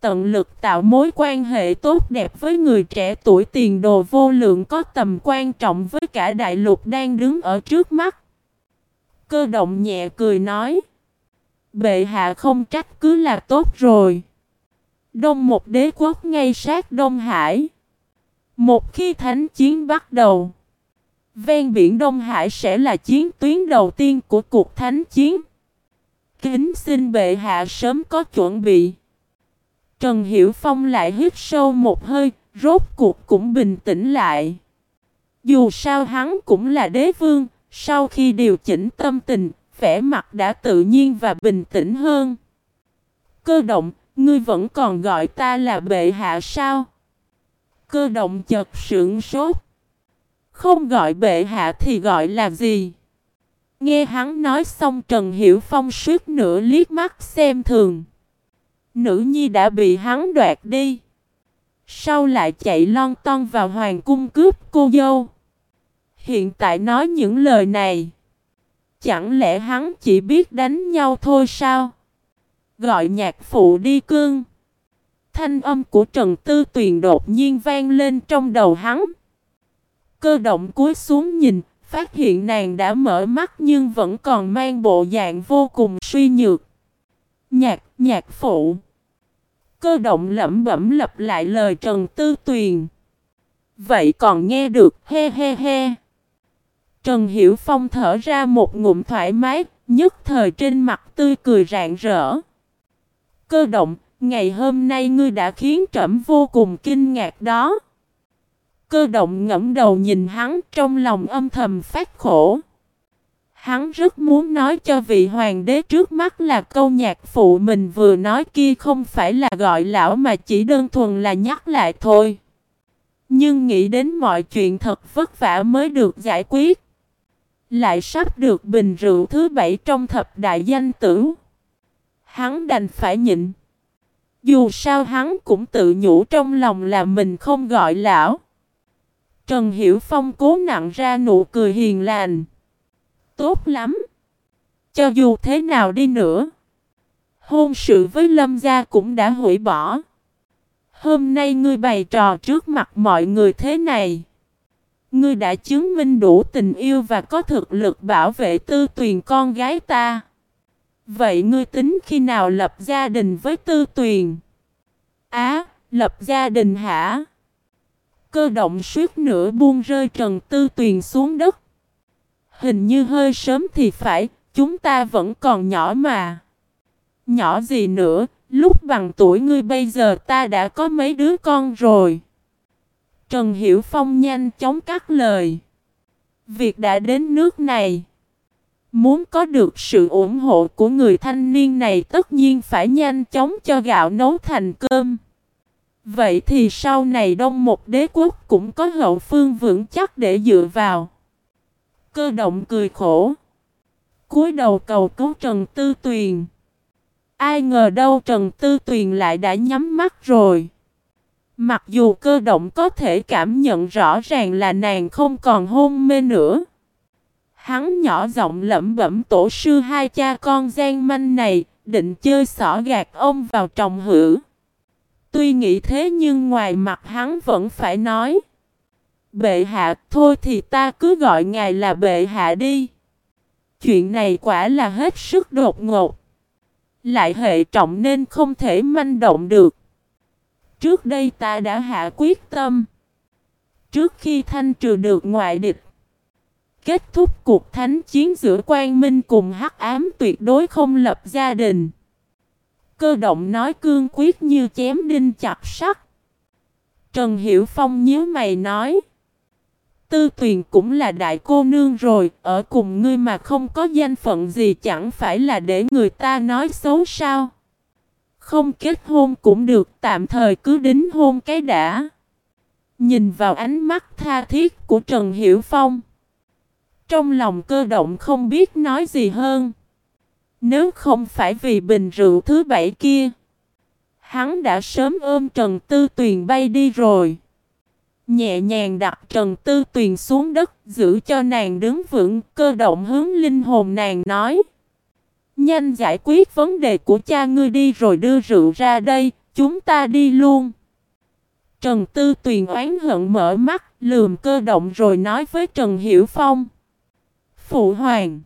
Tận lực tạo mối quan hệ tốt đẹp với người trẻ tuổi tiền đồ vô lượng có tầm quan trọng với cả đại lục đang đứng ở trước mắt. Cơ động nhẹ cười nói. Bệ hạ không trách cứ là tốt rồi. Đông một đế quốc ngay sát Đông Hải. Một khi thánh chiến bắt đầu, ven biển Đông Hải sẽ là chiến tuyến đầu tiên của cuộc thánh chiến. Kính xin bệ hạ sớm có chuẩn bị. Trần Hiểu Phong lại hít sâu một hơi, rốt cuộc cũng bình tĩnh lại. Dù sao hắn cũng là đế vương, sau khi điều chỉnh tâm tình, vẻ mặt đã tự nhiên và bình tĩnh hơn. Cơ động, Ngươi vẫn còn gọi ta là bệ hạ sao? Cơ động chật sững sốt. Không gọi bệ hạ thì gọi là gì? Nghe hắn nói xong Trần Hiểu Phong suýt nửa liếc mắt xem thường. Nữ nhi đã bị hắn đoạt đi. Sau lại chạy lon ton vào hoàng cung cướp cô dâu. Hiện tại nói những lời này. Chẳng lẽ hắn chỉ biết đánh nhau thôi sao? Gọi nhạc phụ đi cương. Thanh âm của Trần Tư Tuyền đột nhiên vang lên trong đầu hắn. Cơ động cúi xuống nhìn, phát hiện nàng đã mở mắt nhưng vẫn còn mang bộ dạng vô cùng suy nhược. Nhạc, nhạc phụ. Cơ động lẩm bẩm lặp lại lời Trần Tư Tuyền. Vậy còn nghe được, he he he. Trần Hiểu Phong thở ra một ngụm thoải mái, nhất thời trên mặt tươi cười rạng rỡ. Cơ động, ngày hôm nay ngươi đã khiến trẫm vô cùng kinh ngạc đó. Cơ động ngẫm đầu nhìn hắn trong lòng âm thầm phát khổ. Hắn rất muốn nói cho vị hoàng đế trước mắt là câu nhạc phụ mình vừa nói kia không phải là gọi lão mà chỉ đơn thuần là nhắc lại thôi. Nhưng nghĩ đến mọi chuyện thật vất vả mới được giải quyết. Lại sắp được bình rượu thứ bảy trong thập đại danh tử. Hắn đành phải nhịn. Dù sao hắn cũng tự nhủ trong lòng là mình không gọi lão. Trần Hiểu Phong cố nặng ra nụ cười hiền lành. Tốt lắm. Cho dù thế nào đi nữa. Hôn sự với Lâm Gia cũng đã hủy bỏ. Hôm nay ngươi bày trò trước mặt mọi người thế này. Ngươi đã chứng minh đủ tình yêu và có thực lực bảo vệ tư tuyền con gái ta. Vậy ngươi tính khi nào lập gia đình với tư tuyền? Á, lập gia đình hả? Cơ động suýt nữa buông rơi Trần Tư Tuyền xuống đất. Hình như hơi sớm thì phải, chúng ta vẫn còn nhỏ mà. Nhỏ gì nữa, lúc bằng tuổi ngươi bây giờ ta đã có mấy đứa con rồi. Trần Hiểu Phong nhanh chóng cắt lời. Việc đã đến nước này. Muốn có được sự ủng hộ của người thanh niên này tất nhiên phải nhanh chóng cho gạo nấu thành cơm. Vậy thì sau này đông một đế quốc cũng có hậu phương vững chắc để dựa vào. Cơ động cười khổ. cúi đầu cầu cứu Trần Tư Tuyền. Ai ngờ đâu Trần Tư Tuyền lại đã nhắm mắt rồi. Mặc dù cơ động có thể cảm nhận rõ ràng là nàng không còn hôn mê nữa. Hắn nhỏ giọng lẩm bẩm tổ sư hai cha con gian manh này, định chơi xỏ gạt ông vào trồng hữu. Tuy nghĩ thế nhưng ngoài mặt hắn vẫn phải nói. Bệ hạ, thôi thì ta cứ gọi ngài là bệ hạ đi. Chuyện này quả là hết sức đột ngột. Lại hệ trọng nên không thể manh động được. Trước đây ta đã hạ quyết tâm. Trước khi thanh trừ được ngoại địch. Kết thúc cuộc thánh chiến giữa quan minh cùng hắc ám tuyệt đối không lập gia đình. Cơ động nói cương quyết như chém đinh chặt sắt. Trần Hiểu Phong nhíu mày nói. Tư tuyền cũng là đại cô nương rồi, ở cùng ngươi mà không có danh phận gì chẳng phải là để người ta nói xấu sao. Không kết hôn cũng được, tạm thời cứ đính hôn cái đã. Nhìn vào ánh mắt tha thiết của Trần Hiểu Phong. Trong lòng cơ động không biết nói gì hơn. Nếu không phải vì bình rượu thứ bảy kia, hắn đã sớm ôm Trần Tư Tuyền bay đi rồi. Nhẹ nhàng đặt Trần Tư Tuyền xuống đất, giữ cho nàng đứng vững, cơ động hướng linh hồn nàng nói. Nhanh giải quyết vấn đề của cha ngươi đi rồi đưa rượu ra đây, chúng ta đi luôn. Trần Tư Tuyền oán hận mở mắt, lườm cơ động rồi nói với Trần Hiểu Phong. Phụ hoàng.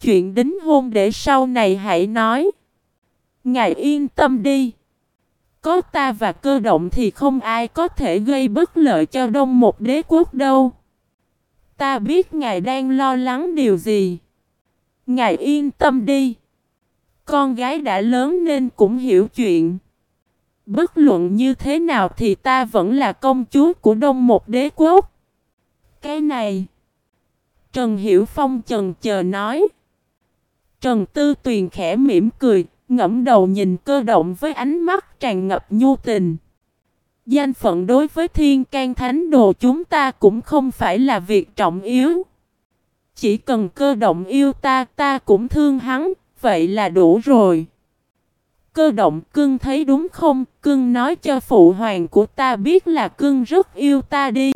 Chuyện đính hôn để sau này hãy nói. Ngài yên tâm đi. Có ta và cơ động thì không ai có thể gây bất lợi cho đông một đế quốc đâu. Ta biết ngài đang lo lắng điều gì. Ngài yên tâm đi. Con gái đã lớn nên cũng hiểu chuyện. Bất luận như thế nào thì ta vẫn là công chúa của đông một đế quốc. Cái này. Trần Hiểu Phong Trần chờ nói. Trần Tư Tuyền khẽ mỉm cười, ngẫm đầu nhìn cơ động với ánh mắt tràn ngập nhu tình. Danh phận đối với thiên can thánh đồ chúng ta cũng không phải là việc trọng yếu. Chỉ cần cơ động yêu ta, ta cũng thương hắn, vậy là đủ rồi. Cơ động cưng thấy đúng không? Cưng nói cho phụ hoàng của ta biết là cưng rất yêu ta đi.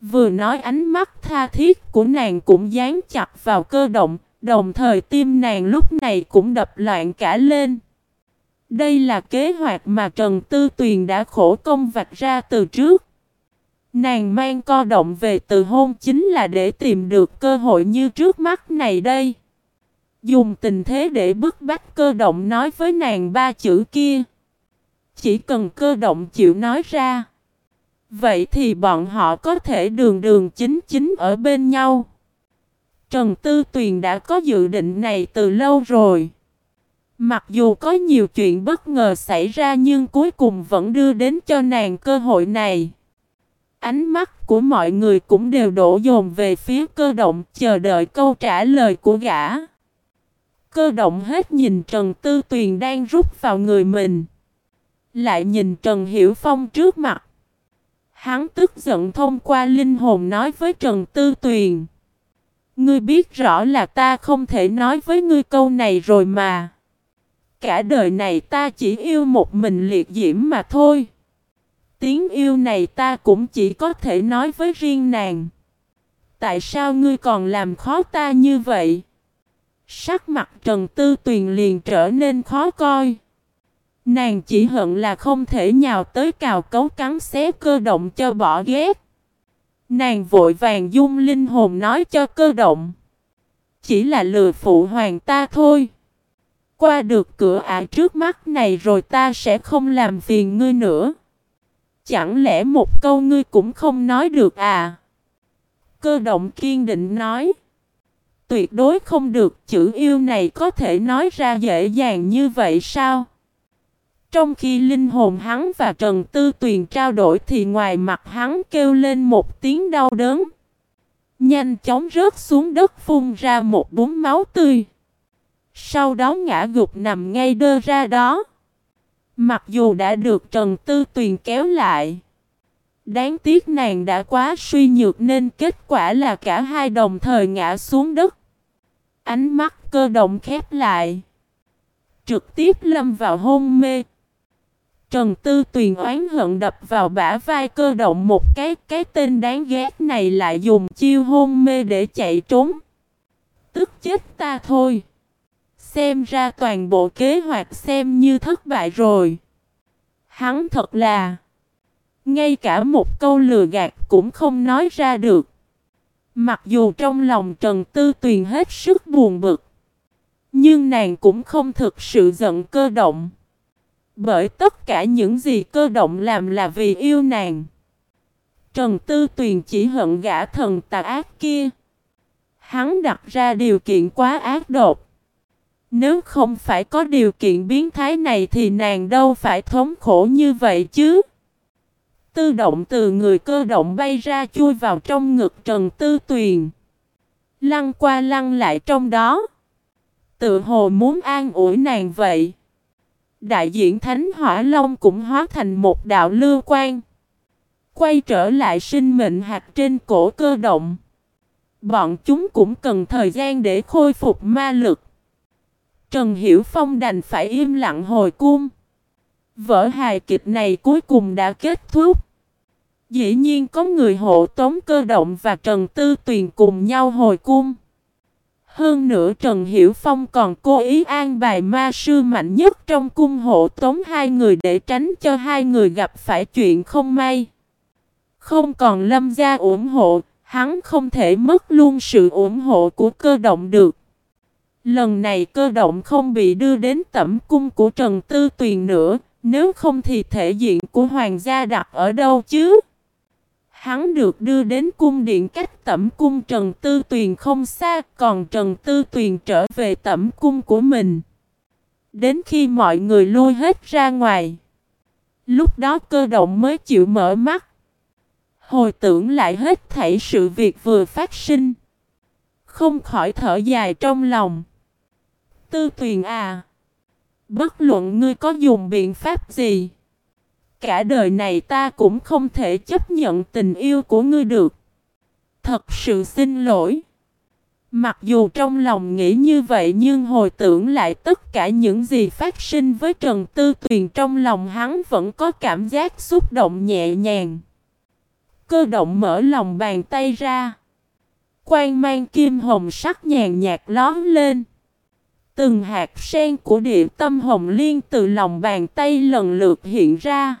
Vừa nói ánh mắt tha thiết của nàng cũng dán chặt vào cơ động, đồng thời tim nàng lúc này cũng đập loạn cả lên. Đây là kế hoạch mà Trần Tư Tuyền đã khổ công vạch ra từ trước. Nàng mang co động về từ hôn chính là để tìm được cơ hội như trước mắt này đây. Dùng tình thế để bức bách cơ động nói với nàng ba chữ kia. Chỉ cần cơ động chịu nói ra. Vậy thì bọn họ có thể đường đường chính chính ở bên nhau. Trần Tư Tuyền đã có dự định này từ lâu rồi. Mặc dù có nhiều chuyện bất ngờ xảy ra nhưng cuối cùng vẫn đưa đến cho nàng cơ hội này. Ánh mắt của mọi người cũng đều đổ dồn về phía cơ động, chờ đợi câu trả lời của gã. Cơ động hết nhìn Trần Tư Tuyền đang rút vào người mình. Lại nhìn Trần Hiểu Phong trước mặt. Hắn tức giận thông qua linh hồn nói với Trần Tư Tuyền. Ngươi biết rõ là ta không thể nói với ngươi câu này rồi mà. Cả đời này ta chỉ yêu một mình liệt diễm mà thôi. Tiếng yêu này ta cũng chỉ có thể nói với riêng nàng. Tại sao ngươi còn làm khó ta như vậy? Sắc mặt Trần Tư Tuyền liền trở nên khó coi. Nàng chỉ hận là không thể nhào tới cào cấu cắn xé cơ động cho bỏ ghét. Nàng vội vàng dung linh hồn nói cho cơ động. Chỉ là lừa phụ hoàng ta thôi. Qua được cửa ải trước mắt này rồi ta sẽ không làm phiền ngươi nữa. Chẳng lẽ một câu ngươi cũng không nói được à? Cơ động kiên định nói. Tuyệt đối không được, chữ yêu này có thể nói ra dễ dàng như vậy sao? Trong khi linh hồn hắn và Trần Tư Tuyền trao đổi thì ngoài mặt hắn kêu lên một tiếng đau đớn. Nhanh chóng rớt xuống đất phun ra một bún máu tươi. Sau đó ngã gục nằm ngay đơ ra đó. Mặc dù đã được Trần Tư Tuyền kéo lại. Đáng tiếc nàng đã quá suy nhược nên kết quả là cả hai đồng thời ngã xuống đất. Ánh mắt cơ động khép lại. Trực tiếp lâm vào hôn mê. Trần Tư Tuyền oán hận đập vào bả vai cơ động một cái cái tên đáng ghét này lại dùng chiêu hôn mê để chạy trốn. Tức chết ta thôi. Xem ra toàn bộ kế hoạch xem như thất bại rồi. Hắn thật là, ngay cả một câu lừa gạt cũng không nói ra được. Mặc dù trong lòng Trần Tư Tuyền hết sức buồn bực. Nhưng nàng cũng không thực sự giận cơ động. Bởi tất cả những gì cơ động làm là vì yêu nàng. Trần Tư Tuyền chỉ hận gã thần tà ác kia. Hắn đặt ra điều kiện quá ác độc. Nếu không phải có điều kiện biến thái này thì nàng đâu phải thống khổ như vậy chứ. Tư động từ người cơ động bay ra chui vào trong ngực Trần Tư Tuyền. Lăn qua lăn lại trong đó. Tự hồ muốn an ủi nàng vậy. Đại diện Thánh Hỏa Long cũng hóa thành một đạo lưu quan. Quay trở lại sinh mệnh hạt trên cổ cơ động. Bọn chúng cũng cần thời gian để khôi phục ma lực. Trần Hiểu Phong đành phải im lặng hồi cung. Vở hài kịch này cuối cùng đã kết thúc. Dĩ nhiên có người hộ tống cơ động và Trần Tư Tuyền cùng nhau hồi cung. Hơn nữa Trần Hiểu Phong còn cố ý an bài ma sư mạnh nhất trong cung hộ tống hai người để tránh cho hai người gặp phải chuyện không may. Không còn lâm gia ủng hộ, hắn không thể mất luôn sự ủng hộ của cơ động được. Lần này cơ động không bị đưa đến tẩm cung của Trần Tư Tuyền nữa, nếu không thì thể diện của hoàng gia đặt ở đâu chứ? Hắn được đưa đến cung điện cách tẩm cung Trần Tư Tuyền không xa, còn Trần Tư Tuyền trở về tẩm cung của mình. Đến khi mọi người lui hết ra ngoài, lúc đó cơ động mới chịu mở mắt. Hồi tưởng lại hết thảy sự việc vừa phát sinh. Không khỏi thở dài trong lòng. Tư Tuyền à, bất luận ngươi có dùng biện pháp gì cả đời này ta cũng không thể chấp nhận tình yêu của ngươi được. Thật sự xin lỗi. Mặc dù trong lòng nghĩ như vậy nhưng hồi tưởng lại tất cả những gì phát sinh với Trần Tư Tuyền trong lòng hắn vẫn có cảm giác xúc động nhẹ nhàng. Cơ động mở lòng bàn tay ra. Quang mang kim hồng sắc nhàn nhạt lón lên. Từng hạt sen của địa tâm hồng liên từ lòng bàn tay lần lượt hiện ra.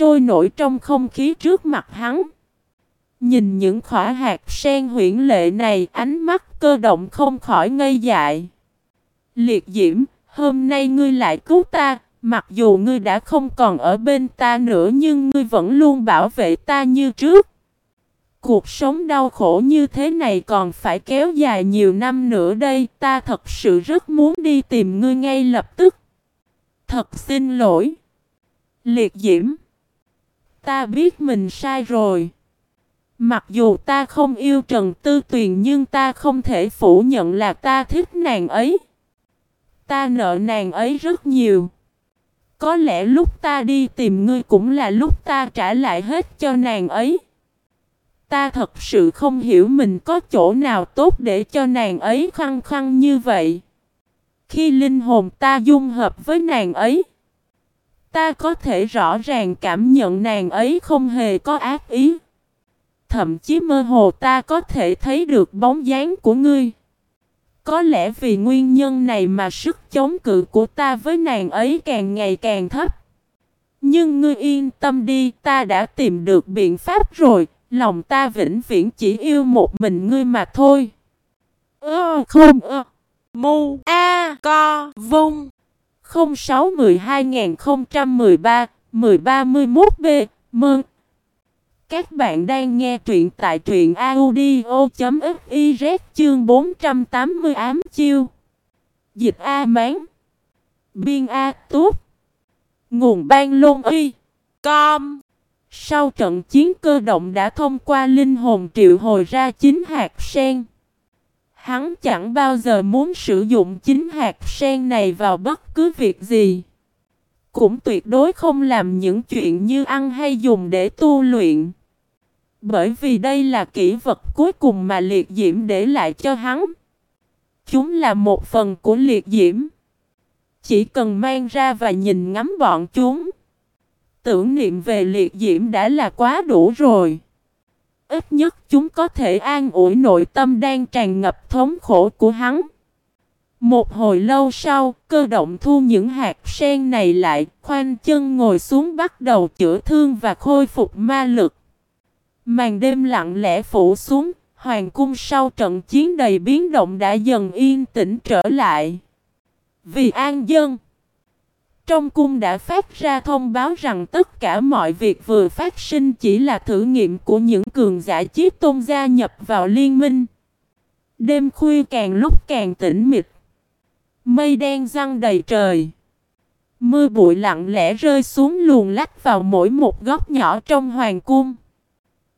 Trôi nổi trong không khí trước mặt hắn. Nhìn những khỏa hạt sen huyển lệ này ánh mắt cơ động không khỏi ngây dại. Liệt diễm, hôm nay ngươi lại cứu ta, mặc dù ngươi đã không còn ở bên ta nữa nhưng ngươi vẫn luôn bảo vệ ta như trước. Cuộc sống đau khổ như thế này còn phải kéo dài nhiều năm nữa đây, ta thật sự rất muốn đi tìm ngươi ngay lập tức. Thật xin lỗi. Liệt diễm. Ta biết mình sai rồi. Mặc dù ta không yêu Trần Tư Tuyền nhưng ta không thể phủ nhận là ta thích nàng ấy. Ta nợ nàng ấy rất nhiều. Có lẽ lúc ta đi tìm ngươi cũng là lúc ta trả lại hết cho nàng ấy. Ta thật sự không hiểu mình có chỗ nào tốt để cho nàng ấy khăng khăng như vậy. Khi linh hồn ta dung hợp với nàng ấy, ta có thể rõ ràng cảm nhận nàng ấy không hề có ác ý. Thậm chí mơ hồ ta có thể thấy được bóng dáng của ngươi. Có lẽ vì nguyên nhân này mà sức chống cự của ta với nàng ấy càng ngày càng thấp. Nhưng ngươi yên tâm đi, ta đã tìm được biện pháp rồi, lòng ta vĩnh viễn chỉ yêu một mình ngươi mà thôi. Ơ không ơ. Mu A Co Vung 06 12 13 1331 B Mơn các bạn đang nghe truyện tại truyện audio.fiz chương 480 ám chiêu. Dịch A Mán. Biên A Túp. Nguồn ban lôn y. Com. Sau trận chiến cơ động đã thông qua linh hồn triệu hồi ra chính hạt sen. Hắn chẳng bao giờ muốn sử dụng chính hạt sen này vào bất cứ việc gì. Cũng tuyệt đối không làm những chuyện như ăn hay dùng để tu luyện. Bởi vì đây là kỷ vật cuối cùng mà liệt diễm để lại cho hắn. Chúng là một phần của liệt diễm. Chỉ cần mang ra và nhìn ngắm bọn chúng. Tưởng niệm về liệt diễm đã là quá đủ rồi. Ít nhất chúng có thể an ủi nội tâm đang tràn ngập thống khổ của hắn. Một hồi lâu sau, cơ động thu những hạt sen này lại, khoanh chân ngồi xuống bắt đầu chữa thương và khôi phục ma lực. Màn đêm lặng lẽ phủ xuống, hoàng cung sau trận chiến đầy biến động đã dần yên tĩnh trở lại. Vì an dân, trong cung đã phát ra thông báo rằng tất cả mọi việc vừa phát sinh chỉ là thử nghiệm của những cường giả chiếc tôn gia nhập vào liên minh. Đêm khuya càng lúc càng tĩnh mịch. Mây đen răng đầy trời. Mưa bụi lặng lẽ rơi xuống luồn lách vào mỗi một góc nhỏ trong hoàng cung.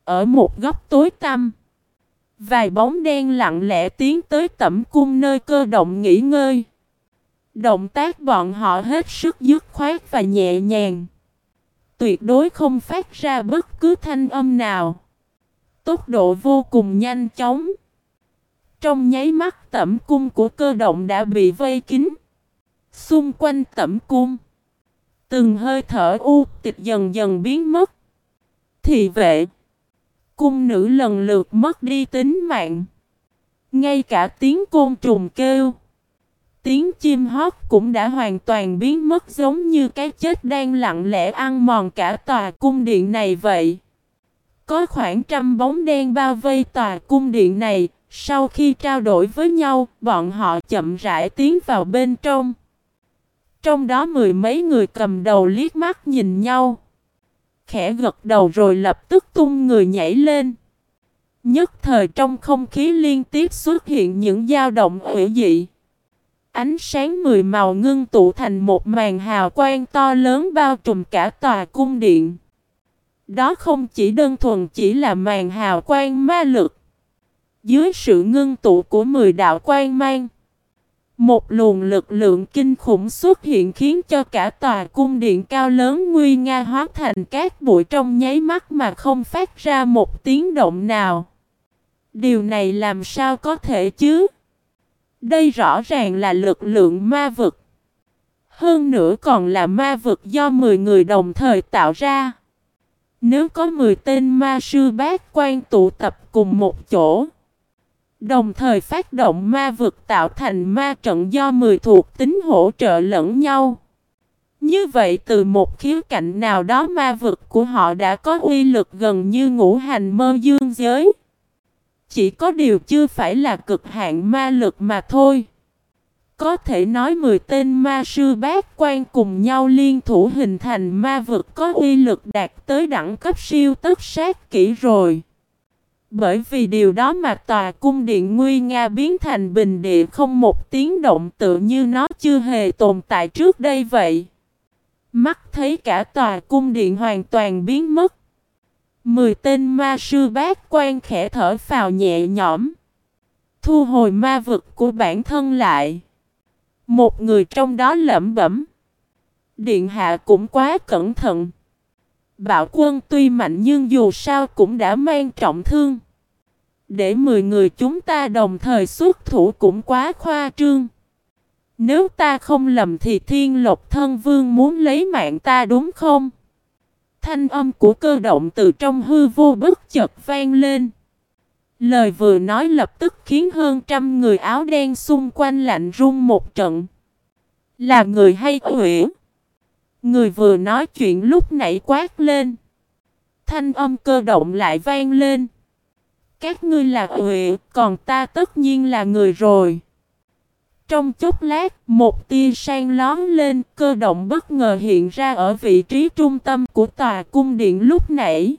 Ở một góc tối tăm, vài bóng đen lặng lẽ tiến tới tẩm cung nơi cơ động nghỉ ngơi. Động tác bọn họ hết sức dứt khoát và nhẹ nhàng. Tuyệt đối không phát ra bất cứ thanh âm nào. Tốc độ vô cùng nhanh chóng. Trong nháy mắt tẩm cung của cơ động đã bị vây kín. Xung quanh tẩm cung. Từng hơi thở u tịch dần dần biến mất. Thị vệ, cung nữ lần lượt mất đi tính mạng. Ngay cả tiếng côn trùng kêu. Tiếng chim hót cũng đã hoàn toàn biến mất giống như cái chết đang lặng lẽ ăn mòn cả tòa cung điện này vậy. Có khoảng trăm bóng đen bao vây tòa cung điện này, sau khi trao đổi với nhau, bọn họ chậm rãi tiến vào bên trong. Trong đó mười mấy người cầm đầu liếc mắt nhìn nhau khẽ gật đầu rồi lập tức tung người nhảy lên. Nhất thời trong không khí liên tiếp xuất hiện những dao động hữu dị. Ánh sáng mười màu ngưng tụ thành một màn hào quang to lớn bao trùm cả tòa cung điện. Đó không chỉ đơn thuần chỉ là màn hào quang ma lực. Dưới sự ngưng tụ của mười đạo quang mang. Một luồng lực lượng kinh khủng xuất hiện khiến cho cả tòa cung điện cao lớn nguy nga hóa thành cát bụi trong nháy mắt mà không phát ra một tiếng động nào. Điều này làm sao có thể chứ? Đây rõ ràng là lực lượng ma vực. Hơn nữa còn là ma vực do 10 người đồng thời tạo ra. Nếu có 10 tên ma sư bát quan tụ tập cùng một chỗ, đồng thời phát động ma vực tạo thành ma trận do 10 thuộc tính hỗ trợ lẫn nhau. Như vậy từ một khía cạnh nào đó ma vực của họ đã có uy lực gần như ngũ hành mơ dương giới. Chỉ có điều chưa phải là cực hạn ma lực mà thôi. Có thể nói 10 tên ma sư bát quan cùng nhau liên thủ hình thành ma vực có uy lực đạt tới đẳng cấp siêu tất sát kỹ rồi. Bởi vì điều đó mà tòa cung điện nguy nga biến thành bình địa không một tiếng động tự như nó chưa hề tồn tại trước đây vậy. Mắt thấy cả tòa cung điện hoàn toàn biến mất. Mười tên ma sư bát quan khẽ thở phào nhẹ nhõm. Thu hồi ma vực của bản thân lại. Một người trong đó lẩm bẩm. Điện hạ cũng quá cẩn thận. Bạo quân tuy mạnh nhưng dù sao cũng đã mang trọng thương. Để 10 người chúng ta đồng thời xuất thủ cũng quá khoa trương. Nếu ta không lầm thì thiên lộc thân vương muốn lấy mạng ta đúng không? Thanh âm của cơ động từ trong hư vô bất chợt vang lên. Lời vừa nói lập tức khiến hơn trăm người áo đen xung quanh lạnh run một trận. Là người hay quỷ? Người vừa nói chuyện lúc nãy quát lên. Thanh âm cơ động lại vang lên. Các ngươi là quỷ, còn ta tất nhiên là người rồi. Trong chốc lát, một tia sang lón lên, cơ động bất ngờ hiện ra ở vị trí trung tâm của tòa cung điện lúc nãy.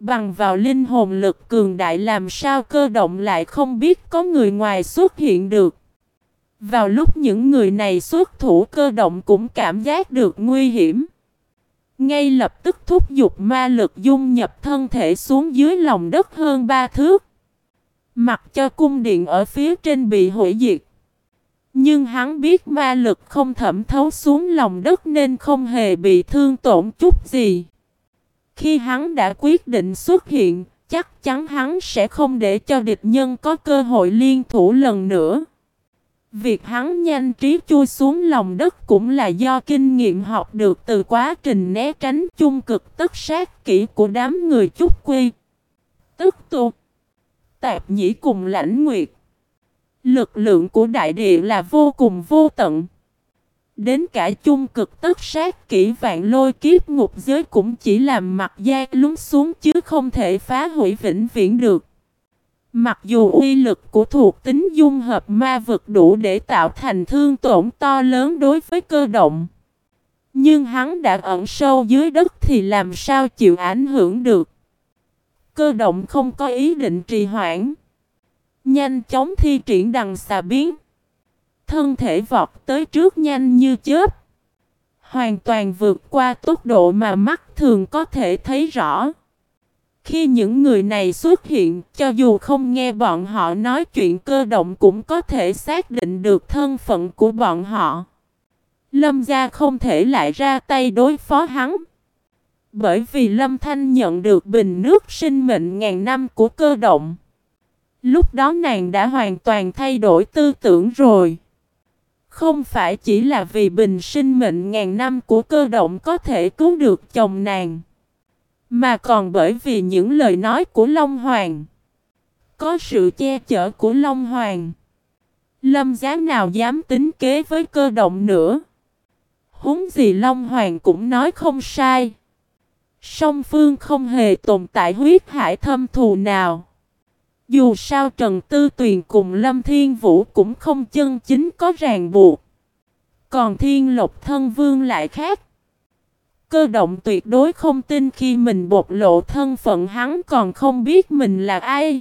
Bằng vào linh hồn lực cường đại làm sao cơ động lại không biết có người ngoài xuất hiện được. Vào lúc những người này xuất thủ cơ động cũng cảm giác được nguy hiểm. Ngay lập tức thúc giục ma lực dung nhập thân thể xuống dưới lòng đất hơn ba thước. Mặc cho cung điện ở phía trên bị hủy diệt. Nhưng hắn biết ma lực không thẩm thấu xuống lòng đất nên không hề bị thương tổn chút gì. Khi hắn đã quyết định xuất hiện, chắc chắn hắn sẽ không để cho địch nhân có cơ hội liên thủ lần nữa. Việc hắn nhanh trí chui xuống lòng đất cũng là do kinh nghiệm học được từ quá trình né tránh chung cực tất sát kỹ của đám người trúc quy. Tức tục, tạp nhĩ cùng lãnh nguyệt. Lực lượng của đại địa là vô cùng vô tận. Đến cả chung cực tất sát kỹ vạn lôi kiếp ngục giới cũng chỉ làm mặt da lún xuống chứ không thể phá hủy vĩnh viễn được. Mặc dù uy lực của thuộc tính dung hợp ma vực đủ để tạo thành thương tổn to lớn đối với cơ động. Nhưng hắn đã ẩn sâu dưới đất thì làm sao chịu ảnh hưởng được. Cơ động không có ý định trì hoãn. Nhanh chóng thi triển đằng xà biến. Thân thể vọt tới trước nhanh như chớp. Hoàn toàn vượt qua tốc độ mà mắt thường có thể thấy rõ. Khi những người này xuất hiện, cho dù không nghe bọn họ nói chuyện cơ động cũng có thể xác định được thân phận của bọn họ. Lâm gia không thể lại ra tay đối phó hắn. Bởi vì Lâm Thanh nhận được bình nước sinh mệnh ngàn năm của cơ động. Lúc đó nàng đã hoàn toàn thay đổi tư tưởng rồi. Không phải chỉ là vì bình sinh mệnh ngàn năm của cơ động có thể cứu được chồng nàng. Mà còn bởi vì những lời nói của Long Hoàng. Có sự che chở của Long Hoàng. Lâm gián nào dám tính kế với cơ động nữa. Húng gì Long Hoàng cũng nói không sai. Song phương không hề tồn tại huyết hải thâm thù nào. Dù sao Trần Tư Tuyền cùng Lâm Thiên Vũ cũng không chân chính có ràng buộc. Còn Thiên Lộc Thân Vương lại khác. Cơ động tuyệt đối không tin khi mình bộc lộ thân phận hắn còn không biết mình là ai.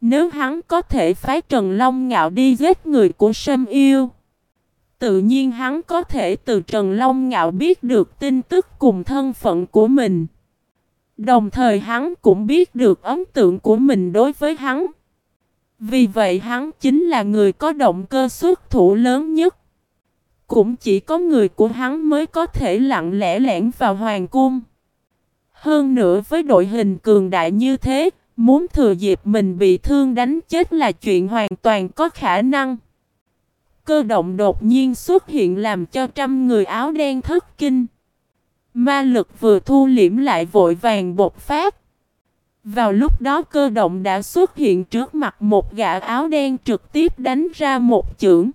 Nếu hắn có thể phái Trần Long Ngạo đi giết người của Sâm Yêu. Tự nhiên hắn có thể từ Trần Long Ngạo biết được tin tức cùng thân phận của mình. Đồng thời hắn cũng biết được ấn tượng của mình đối với hắn. Vì vậy hắn chính là người có động cơ xuất thủ lớn nhất. Cũng chỉ có người của hắn mới có thể lặng lẽ lẻn vào hoàng cung. Hơn nữa với đội hình cường đại như thế, Muốn thừa dịp mình bị thương đánh chết là chuyện hoàn toàn có khả năng. Cơ động đột nhiên xuất hiện làm cho trăm người áo đen thất kinh. Ma lực vừa thu liễm lại vội vàng bột phát. Vào lúc đó cơ động đã xuất hiện trước mặt một gã áo đen trực tiếp đánh ra một chưởng.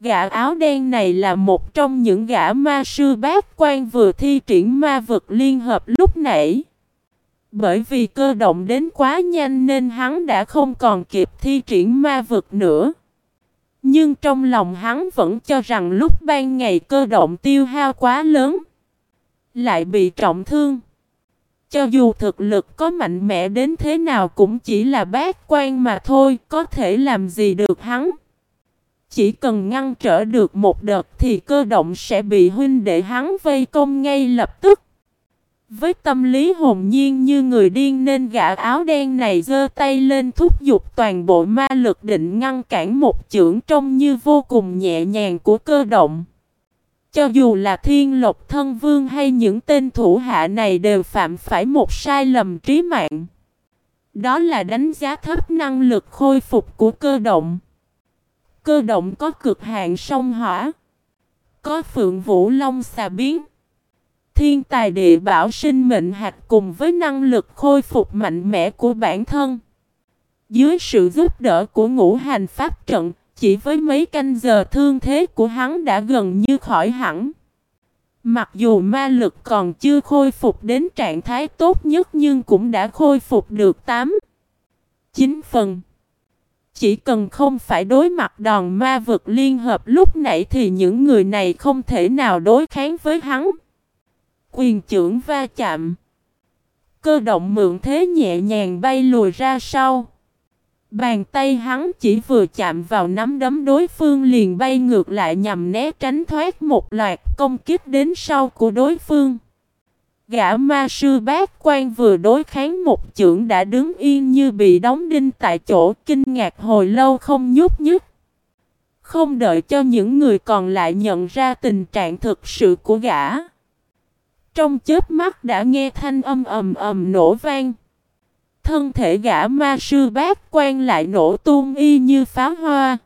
Gã áo đen này là một trong những gã ma sư bát quan vừa thi triển ma vực liên hợp lúc nãy. Bởi vì cơ động đến quá nhanh nên hắn đã không còn kịp thi triển ma vực nữa. Nhưng trong lòng hắn vẫn cho rằng lúc ban ngày cơ động tiêu hao quá lớn. Lại bị trọng thương. Cho dù thực lực có mạnh mẽ đến thế nào cũng chỉ là bát quan mà thôi, có thể làm gì được hắn. Chỉ cần ngăn trở được một đợt thì cơ động sẽ bị huynh đệ hắn vây công ngay lập tức. Với tâm lý hồn nhiên như người điên nên gã áo đen này giơ tay lên thúc giục toàn bộ ma lực định ngăn cản một chưởng trông như vô cùng nhẹ nhàng của cơ động. Cho dù là thiên lộc thân vương hay những tên thủ hạ này đều phạm phải một sai lầm trí mạng. Đó là đánh giá thấp năng lực khôi phục của cơ động. Cơ động có cực hạn sông hỏa. Có phượng vũ long xà biến. Thiên tài địa bảo sinh mệnh hạt cùng với năng lực khôi phục mạnh mẽ của bản thân. Dưới sự giúp đỡ của ngũ hành pháp trận, chỉ với mấy canh giờ thương thế của hắn đã gần như khỏi hẳn. Mặc dù ma lực còn chưa khôi phục đến trạng thái tốt nhất nhưng cũng đã khôi phục được 8, 9 phần. Chỉ cần không phải đối mặt đòn ma vực liên hợp lúc nãy thì những người này không thể nào đối kháng với hắn. Quyền trưởng va chạm. Cơ động mượn thế nhẹ nhàng bay lùi ra sau. Bàn tay hắn chỉ vừa chạm vào nắm đấm đối phương liền bay ngược lại nhằm né tránh thoát một loạt công kích đến sau của đối phương. Gã ma sư bát quan vừa đối kháng một chưởng đã đứng yên như bị đóng đinh tại chỗ, kinh ngạc hồi lâu không nhúc nhích. Không đợi cho những người còn lại nhận ra tình trạng thực sự của gã. Trong chớp mắt đã nghe thanh âm ầm ầm nổ vang. Thân thể gã ma sư bát quan lại nổ tung y như pháo hoa.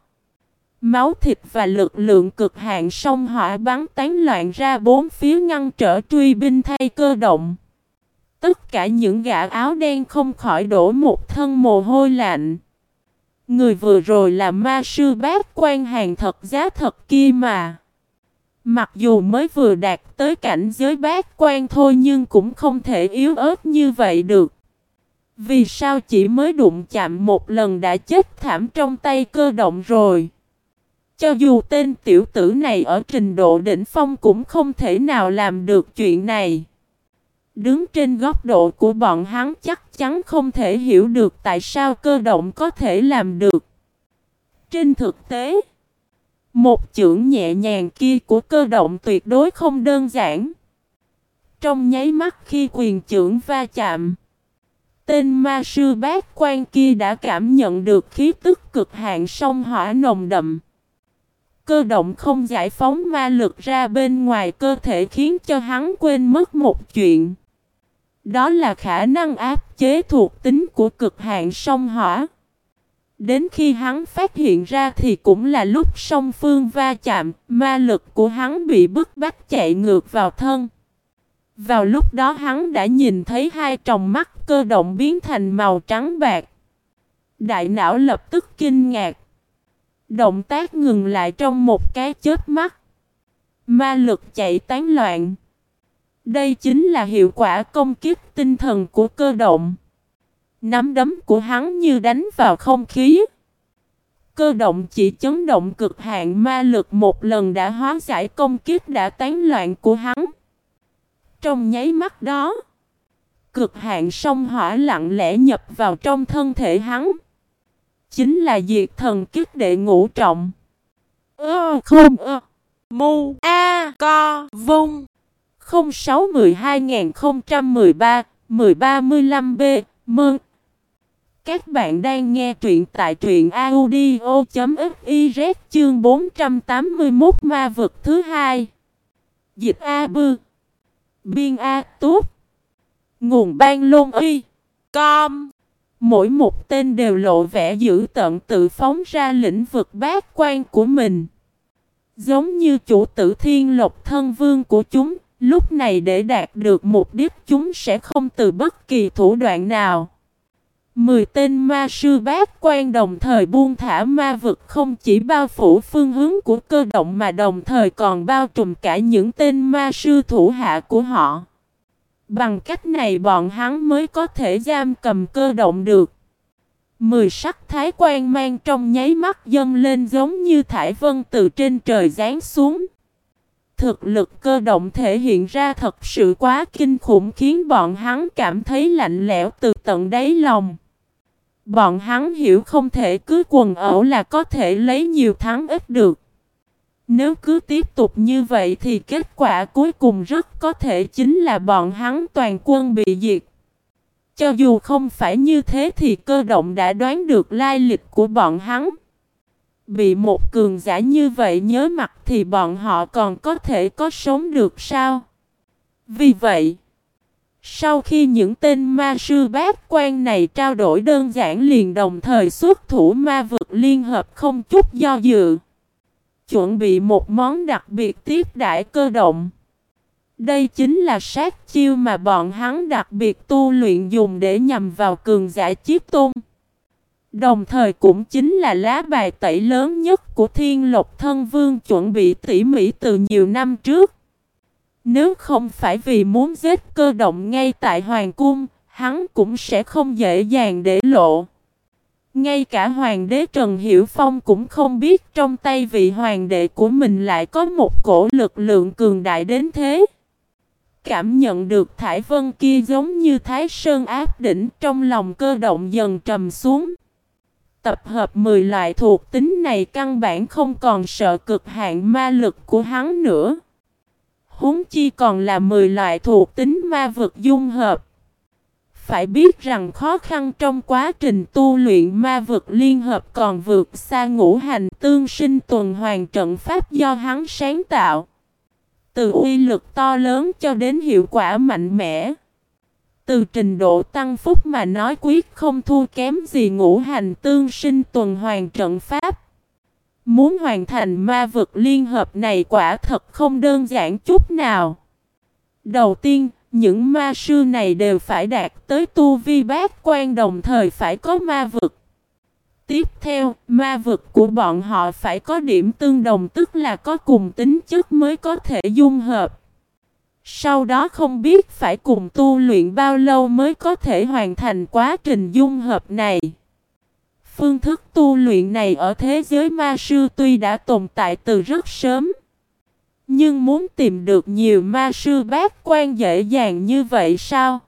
Máu thịt và lực lượng cực hạn sông hỏa bắn tán loạn ra bốn phía ngăn trở truy binh thay cơ động. Tất cả những gã áo đen không khỏi đổ một thân mồ hôi lạnh. Người vừa rồi là ma sư bát quan hàng thật giá thật kia mà. Mặc dù mới vừa đạt tới cảnh giới bát quan thôi nhưng cũng không thể yếu ớt như vậy được. Vì sao chỉ mới đụng chạm một lần đã chết thảm trong tay cơ động rồi? Cho dù tên tiểu tử này ở trình độ đỉnh phong cũng không thể nào làm được chuyện này. Đứng trên góc độ của bọn hắn chắc chắn không thể hiểu được tại sao cơ động có thể làm được. Trên thực tế, một chưởng nhẹ nhàng kia của cơ động tuyệt đối không đơn giản. Trong nháy mắt khi quyền chưởng va chạm, tên ma sư bát quan kia đã cảm nhận được khí tức cực hạn sông hỏa nồng đậm. Cơ động không giải phóng ma lực ra bên ngoài cơ thể khiến cho hắn quên mất một chuyện. Đó là khả năng áp chế thuộc tính của cực hạn sông hỏa. Đến khi hắn phát hiện ra thì cũng là lúc song phương va chạm, ma lực của hắn bị bức bách chạy ngược vào thân. Vào lúc đó hắn đã nhìn thấy hai tròng mắt cơ động biến thành màu trắng bạc. Đại não lập tức kinh ngạc. Động tác ngừng lại trong một cái chớp mắt. Ma lực chạy tán loạn. Đây chính là hiệu quả công kích tinh thần của cơ động. Nắm đấm của hắn như đánh vào không khí. Cơ động chỉ chấn động cực hạn, ma lực một lần đã hóa giải công kích đã tán loạn của hắn. Trong nháy mắt đó, cực hạn sông hỏa lặng lẽ nhập vào trong thân thể hắn. Chính là diệt thần kiếp đệ ngũ trọng. Ơ không ơ. Mu A Co Vung 06 12 13 13 B Mơn Các bạn đang nghe truyện tại truyện audio.fiz chương 481 ma vực thứ hai Dịch A Bư Biên A Tút Nguồn ban lôn y Com Mỗi một tên đều lộ vẻ dữ tận tự phóng ra lĩnh vực bát quan của mình. Giống như chủ tử thiên lộc thân vương của chúng, lúc này để đạt được mục đích chúng sẽ không từ bất kỳ thủ đoạn nào. Mười tên ma sư bát quan đồng thời buông thả ma vực không chỉ bao phủ phương hướng của cơ động mà đồng thời còn bao trùm cả những tên ma sư thủ hạ của họ. Bằng cách này bọn hắn mới có thể giam cầm cơ động được. Mười sắc thái quan mang trong nháy mắt dâng lên giống như thải vân từ trên trời giáng xuống. Thực lực cơ động thể hiện ra thật sự quá kinh khủng khiến bọn hắn cảm thấy lạnh lẽo từ tận đáy lòng. Bọn hắn hiểu không thể cứ quần ẩu là có thể lấy nhiều thắng ít được. Nếu cứ tiếp tục như vậy thì kết quả cuối cùng rất có thể chính là bọn hắn toàn quân bị diệt. Cho dù không phải như thế thì cơ động đã đoán được lai lịch của bọn hắn. Bị một cường giả như vậy nhớ mặt thì bọn họ còn có thể có sống được sao? Vì vậy, sau khi những tên ma sư bát quan này trao đổi đơn giản liền đồng thời xuất thủ, ma vực liên hợp không chút do dự. Chuẩn bị một món đặc biệt tiếp đại cơ động. Đây chính là sát chiêu mà bọn hắn đặc biệt tu luyện dùng để nhằm vào cường giả chiếc tôn. Đồng thời cũng chính là lá bài tẩy lớn nhất của thiên lộc thân vương chuẩn bị tỉ mỉ từ nhiều năm trước. Nếu không phải vì muốn giết cơ động ngay tại Hoàng Cung, hắn cũng sẽ không dễ dàng để lộ. Ngay cả Hoàng đế Trần Hiểu Phong cũng không biết trong tay vị hoàng đệ của mình lại có một cổ lực lượng cường đại đến thế. Cảm nhận được thải vân kia giống như thái sơn áp đỉnh trong lòng cơ động dần trầm xuống. Tập hợp 10 loại thuộc tính này căn bản không còn sợ cực hạn ma lực của hắn nữa huống chi còn là 10 loại thuộc tính ma vực dung hợp. Phải biết rằng khó khăn trong quá trình tu luyện ma vực liên hợp còn vượt xa ngũ hành tương sinh tuần hoàn trận pháp do hắn sáng tạo. Từ uy lực to lớn cho đến hiệu quả mạnh mẽ. Từ trình độ tăng phúc mà nói quyết không thua kém gì ngũ hành tương sinh tuần hoàn trận pháp. Muốn hoàn thành ma vực liên hợp này quả thật không đơn giản chút nào. Đầu tiên, những ma sư này đều phải đạt tới tu vi bát quan đồng thời phải có ma vực. Tiếp theo, ma vực của bọn họ phải có điểm tương đồng tức là có cùng tính chất mới có thể dung hợp. Sau đó không biết phải cùng tu luyện bao lâu mới có thể hoàn thành quá trình dung hợp này. Phương thức tu luyện này ở thế giới ma sư tuy đã tồn tại từ rất sớm. Nhưng muốn tìm được nhiều ma sư bát quan dễ dàng như vậy sao?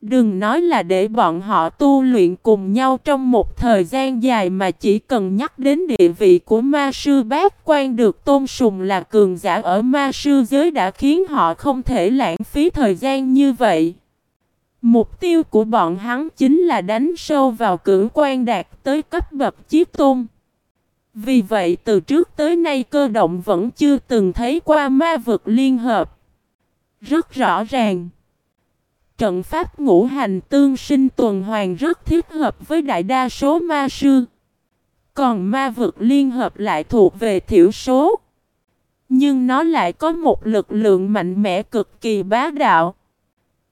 Đừng nói là để bọn họ tu luyện cùng nhau trong một thời gian dài mà chỉ cần nhắc đến địa vị của ma sư bát quan được tôn sùng là cường giả ở ma sư giới đã khiến họ không thể lãng phí thời gian như vậy. Mục tiêu của bọn hắn chính là đánh sâu vào cử quan đạt tới cấp bậc chiếc tôn. Vì vậy, từ trước tới nay cơ động vẫn chưa từng thấy qua ma vực liên hợp. Rất rõ ràng. Trận pháp ngũ hành tương sinh tuần hoàn rất thiết hợp với đại đa số ma sư. Còn ma vực liên hợp lại thuộc về thiểu số. Nhưng nó lại có một lực lượng mạnh mẽ cực kỳ bá đạo.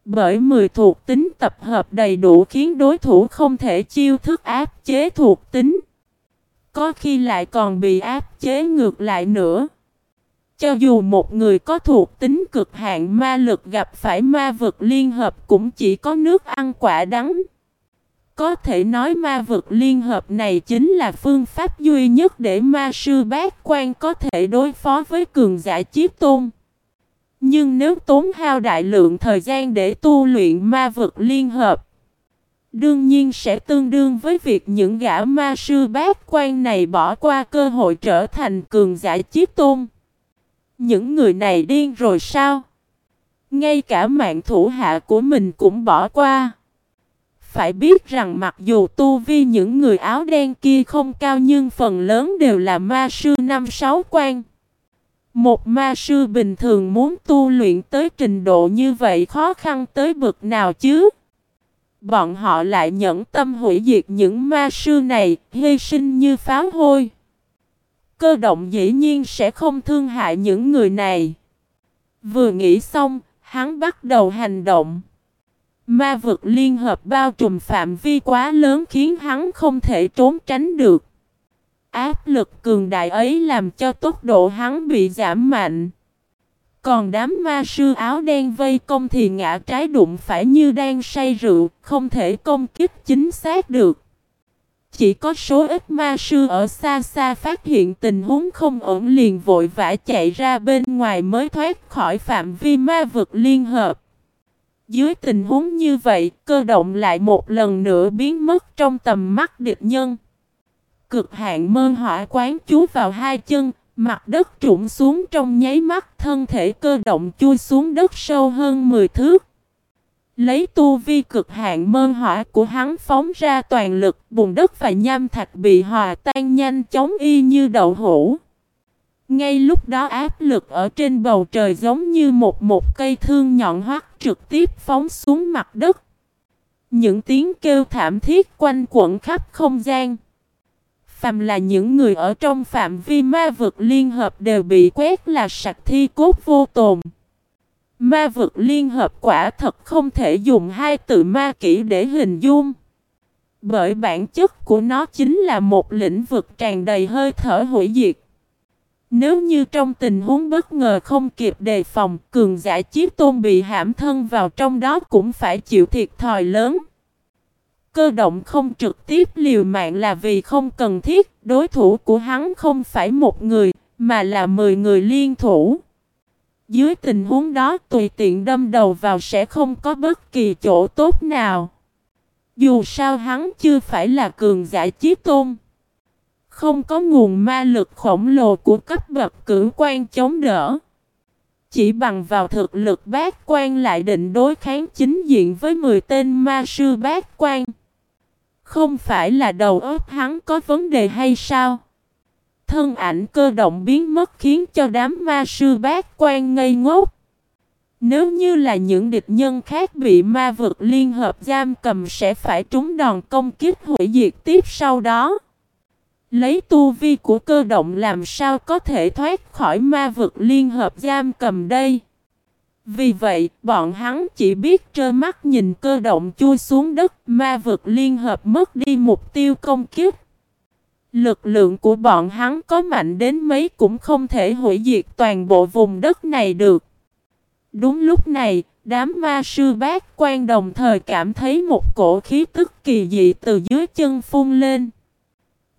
Bởi 10 thuộc tính tập hợp đầy đủ khiến đối thủ không thể chiêu thức áp chế thuộc tính. Có khi lại còn bị áp chế ngược lại nữa. Cho dù một người có thuộc tính cực hạn ma lực gặp phải ma vực liên hợp cũng chỉ có nước ăn quả đắng. Có thể nói ma vực liên hợp này chính là phương pháp duy nhất để ma sư bát quan có thể đối phó với cường giả chiếc tôn. Nhưng nếu tốn hao đại lượng thời gian để tu luyện ma vực liên hợp, đương nhiên sẽ tương đương với việc những gã ma sư bát quan này bỏ qua cơ hội trở thành cường giả chiếc tôn. Những người này điên rồi sao? Ngay cả mạng thủ hạ của mình cũng bỏ qua. Phải biết rằng mặc dù tu vi những người áo đen kia không cao nhưng phần lớn đều là ma sư năm sáu quan. Một ma sư bình thường muốn tu luyện tới trình độ như vậy khó khăn tới bực nào chứ? bọn họ lại nhẫn tâm hủy diệt những ma sư này, hy sinh như pháo hôi. Cơ động dĩ nhiên sẽ không thương hại những người này. Vừa nghĩ xong, hắn bắt đầu hành động. Ma vực liên hợp bao trùm phạm vi quá lớn khiến hắn không thể trốn tránh được. Áp lực cường đại ấy làm cho tốc độ hắn bị giảm mạnh. Còn đám ma sư áo đen vây công thì ngã trái đụng phải như đang say rượu, không thể công kích chính xác được. Chỉ có số ít ma sư ở xa xa phát hiện tình huống không ổn liền vội vã chạy ra bên ngoài mới thoát khỏi phạm vi ma vực liên hợp. Dưới tình huống như vậy, cơ động lại một lần nữa biến mất trong tầm mắt địch nhân. Cực hạn mơ hỏa quán chú vào hai chân, mặt đất trũng xuống trong nháy mắt thân thể cơ động chui xuống đất sâu hơn 10 thước. Lấy tu vi cực hạn mơ hỏa của hắn phóng ra toàn lực, bùn đất và nham thạch bị hòa tan nhanh chóng y như đậu hũ. Ngay lúc đó áp lực ở trên bầu trời giống như một một cây thương nhọn hoắt trực tiếp phóng xuống mặt đất. Những tiếng kêu thảm thiết quanh quẩn khắp không gian. Phàm là những người ở trong phạm vi ma vực liên hợp đều bị quét là sạch thi cốt vô tồn. Ma vực liên hợp quả thật không thể dùng hai từ ma kỹ để hình dung. Bởi bản chất của nó chính là một lĩnh vực tràn đầy hơi thở hủy diệt. Nếu như trong tình huống bất ngờ không kịp đề phòng, cường giả chiếc tôn bị hãm thân vào trong đó cũng phải chịu thiệt thòi lớn. Cơ động không trực tiếp liều mạng là vì không cần thiết, đối thủ của hắn không phải một người, mà là 10 người liên thủ. Dưới tình huống đó tùy tiện đâm đầu vào sẽ không có bất kỳ chỗ tốt nào. Dù sao hắn chưa phải là cường giả chí tôn. Không có nguồn ma lực khổng lồ của cấp bậc cử quan chống đỡ. Chỉ bằng vào thực lực bát quan lại định đối kháng chính diện với 10 tên ma sư bát quan. Không phải là đầu óc hắn có vấn đề hay sao? Thân ảnh cơ động biến mất khiến cho đám ma sư bác quan ngây ngốc. Nếu như là những địch nhân khác bị ma vực liên hợp giam cầm sẽ phải trúng đòn công kích hủy diệt tiếp sau đó. Lấy tu vi của cơ động làm sao có thể thoát khỏi ma vực liên hợp giam cầm đây. Vì vậy, bọn hắn chỉ biết trơ mắt nhìn cơ động chui xuống đất, ma vực liên hợp mất đi mục tiêu công kích. Lực lượng của bọn hắn có mạnh đến mấy cũng không thể hủy diệt toàn bộ vùng đất này được. Đúng lúc này, đám ma sư bát quan đồng thời cảm thấy một cổ khí tức kỳ dị từ dưới chân phun lên.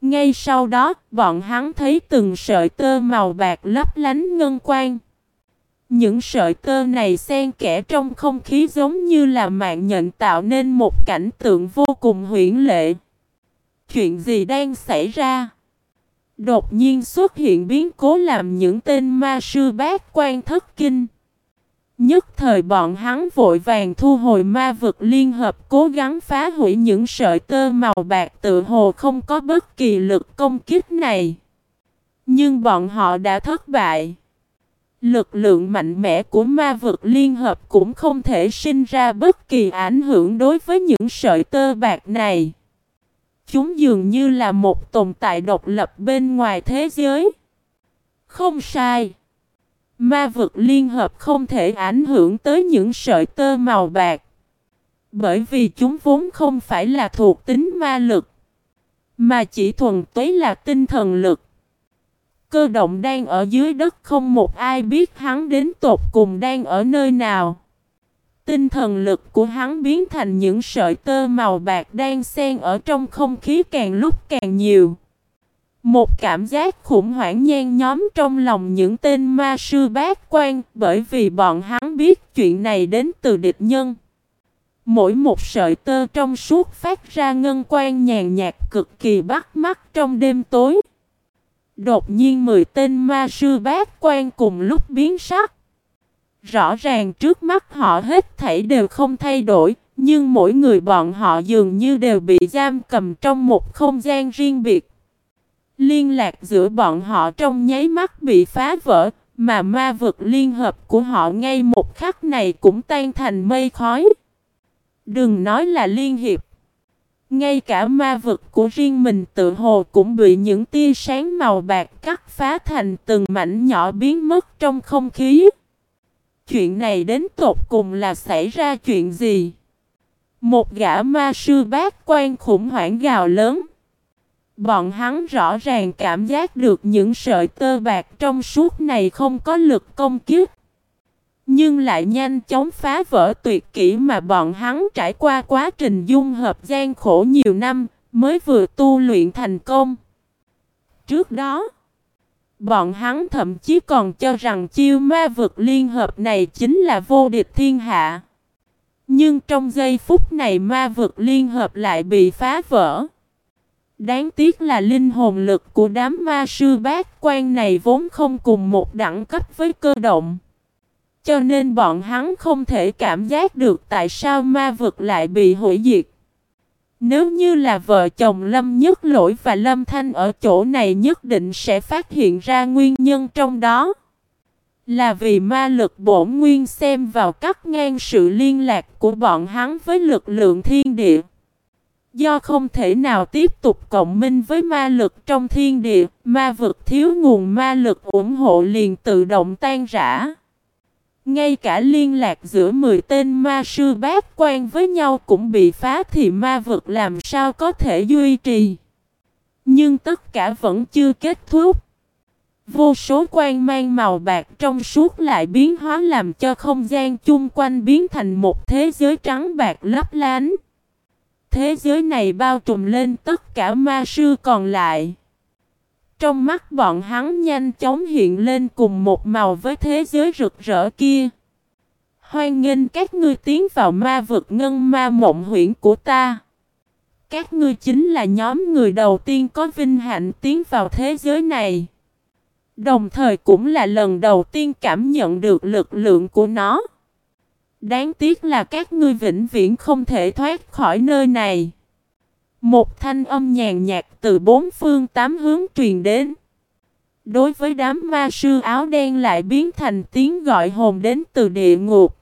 Ngay sau đó, bọn hắn thấy từng sợi tơ màu bạc lấp lánh ngân quang. Những sợi tơ này xen kẽ trong không khí giống như là mạng nhận tạo nên một cảnh tượng vô cùng huyễn lệ. Chuyện gì đang xảy ra? Đột nhiên xuất hiện biến cố làm những tên ma sư bát quan thất kinh. Nhất thời bọn hắn vội vàng thu hồi ma vực liên hợp cố gắng phá hủy những sợi tơ màu bạc tự hồ không có bất kỳ lực công kích này. Nhưng bọn họ đã thất bại. Lực lượng mạnh mẽ của ma vực liên hợp cũng không thể sinh ra bất kỳ ảnh hưởng đối với những sợi tơ bạc này. Chúng dường như là một tồn tại độc lập bên ngoài thế giới. Không sai. Ma vực liên hợp không thể ảnh hưởng tới những sợi tơ màu bạc. Bởi vì chúng vốn không phải là thuộc tính ma lực. Mà chỉ thuần túy là tinh thần lực. Cơ động đang ở dưới đất không một ai biết hắn đến tột cùng đang ở nơi nào. Tinh thần lực của hắn biến thành những sợi tơ màu bạc đang xen ở trong không khí càng lúc càng nhiều. Một cảm giác khủng hoảng nhen nhóm trong lòng những tên ma sư bát quan bởi vì bọn hắn biết chuyện này đến từ địch nhân. Mỗi một sợi tơ trong suốt phát ra ngân quan nhàn nhạt cực kỳ bắt mắt trong đêm tối. Đột nhiên 10 tên ma sư bát quan cùng lúc biến sắc. Rõ ràng trước mắt họ hết thảy đều không thay đổi, nhưng mỗi người bọn họ dường như đều bị giam cầm trong một không gian riêng biệt. Liên lạc giữa bọn họ trong nháy mắt bị phá vỡ, mà ma vực liên hợp của họ ngay một khắc này cũng tan thành mây khói. Đừng nói là liên hiệp. Ngay cả ma vực của riêng mình tự hồ cũng bị những tia sáng màu bạc cắt phá thành từng mảnh nhỏ biến mất trong không khí. Chuyện này đến tột cùng là xảy ra chuyện gì? Một gã ma sư bát quan khủng hoảng gào lớn. Bọn hắn rõ ràng cảm giác được những sợi tơ bạc trong suốt này không có lực công kiếp. Nhưng lại nhanh chóng phá vỡ tuyệt kỹ mà bọn hắn trải qua quá trình dung hợp gian khổ nhiều năm mới vừa tu luyện thành công. Trước đó, bọn hắn thậm chí còn cho rằng chiêu ma vực liên hợp này chính là vô địch thiên hạ. Nhưng trong giây phút này ma vực liên hợp lại bị phá vỡ. Đáng tiếc là linh hồn lực của đám ma sư bát quan này vốn không cùng một đẳng cấp với cơ động. Cho nên bọn hắn không thể cảm giác được tại sao ma vực lại bị hủy diệt. Nếu như là vợ chồng Lâm Nhất Lỗi và Lâm Thanh ở chỗ này nhất định sẽ phát hiện ra nguyên nhân trong đó. Là vì ma lực bổn nguyên xem vào cắt ngang sự liên lạc của bọn hắn với lực lượng thiên địa. Do không thể nào tiếp tục cộng minh với ma lực trong thiên địa, ma vực thiếu nguồn ma lực ủng hộ liền tự động tan rã. Ngay cả liên lạc giữa 10 tên ma sư bát quan với nhau cũng bị phá thì ma vực làm sao có thể duy trì. Nhưng tất cả vẫn chưa kết thúc. Vô số quan mang màu bạc trong suốt lại biến hóa làm cho không gian chung quanh biến thành một thế giới trắng bạc lấp lánh. Thế giới này bao trùm lên tất cả ma sư còn lại. Trong mắt bọn hắn nhanh chóng hiện lên cùng một màu với thế giới rực rỡ kia. Hoan nghênh các ngươi tiến vào ma vực ngân ma mộng huyễn của ta. Các ngươi chính là nhóm người đầu tiên có vinh hạnh tiến vào thế giới này. Đồng thời cũng là lần đầu tiên cảm nhận được lực lượng của nó. Đáng tiếc là các ngươi vĩnh viễn không thể thoát khỏi nơi này. Một thanh âm nhàn nhạt từ bốn phương tám hướng truyền đến. Đối với đám ma sư, áo đen lại biến thành tiếng gọi hồn đến từ địa ngục.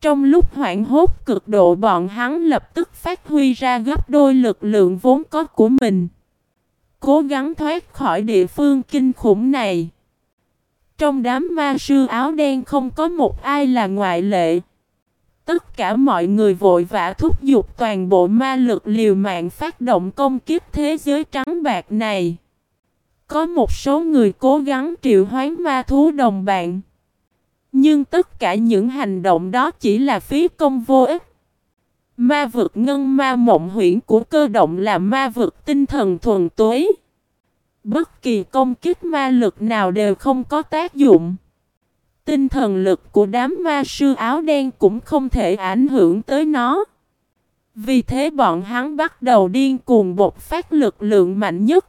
Trong lúc hoảng hốt, cực độ bọn hắn lập tức phát huy ra gấp đôi lực lượng vốn có của mình. Cố gắng thoát khỏi địa phương kinh khủng này. Trong đám ma sư, áo đen không có một ai là ngoại lệ. Tất cả mọi người vội vã thúc giục toàn bộ ma lực liều mạng phát động công kiếp thế giới trắng bạc này. Có một số người cố gắng triệu hoán ma thú đồng bạn. Nhưng tất cả những hành động đó chỉ là phí công vô ích. Ma vực ngân ma mộng huyễn của cơ động là ma vực tinh thần thuần túy. Bất kỳ công kích ma lực nào đều không có tác dụng. Tinh thần lực của đám ma sư áo đen cũng không thể ảnh hưởng tới nó. Vì thế bọn hắn bắt đầu điên cuồng bột phát lực lượng mạnh nhất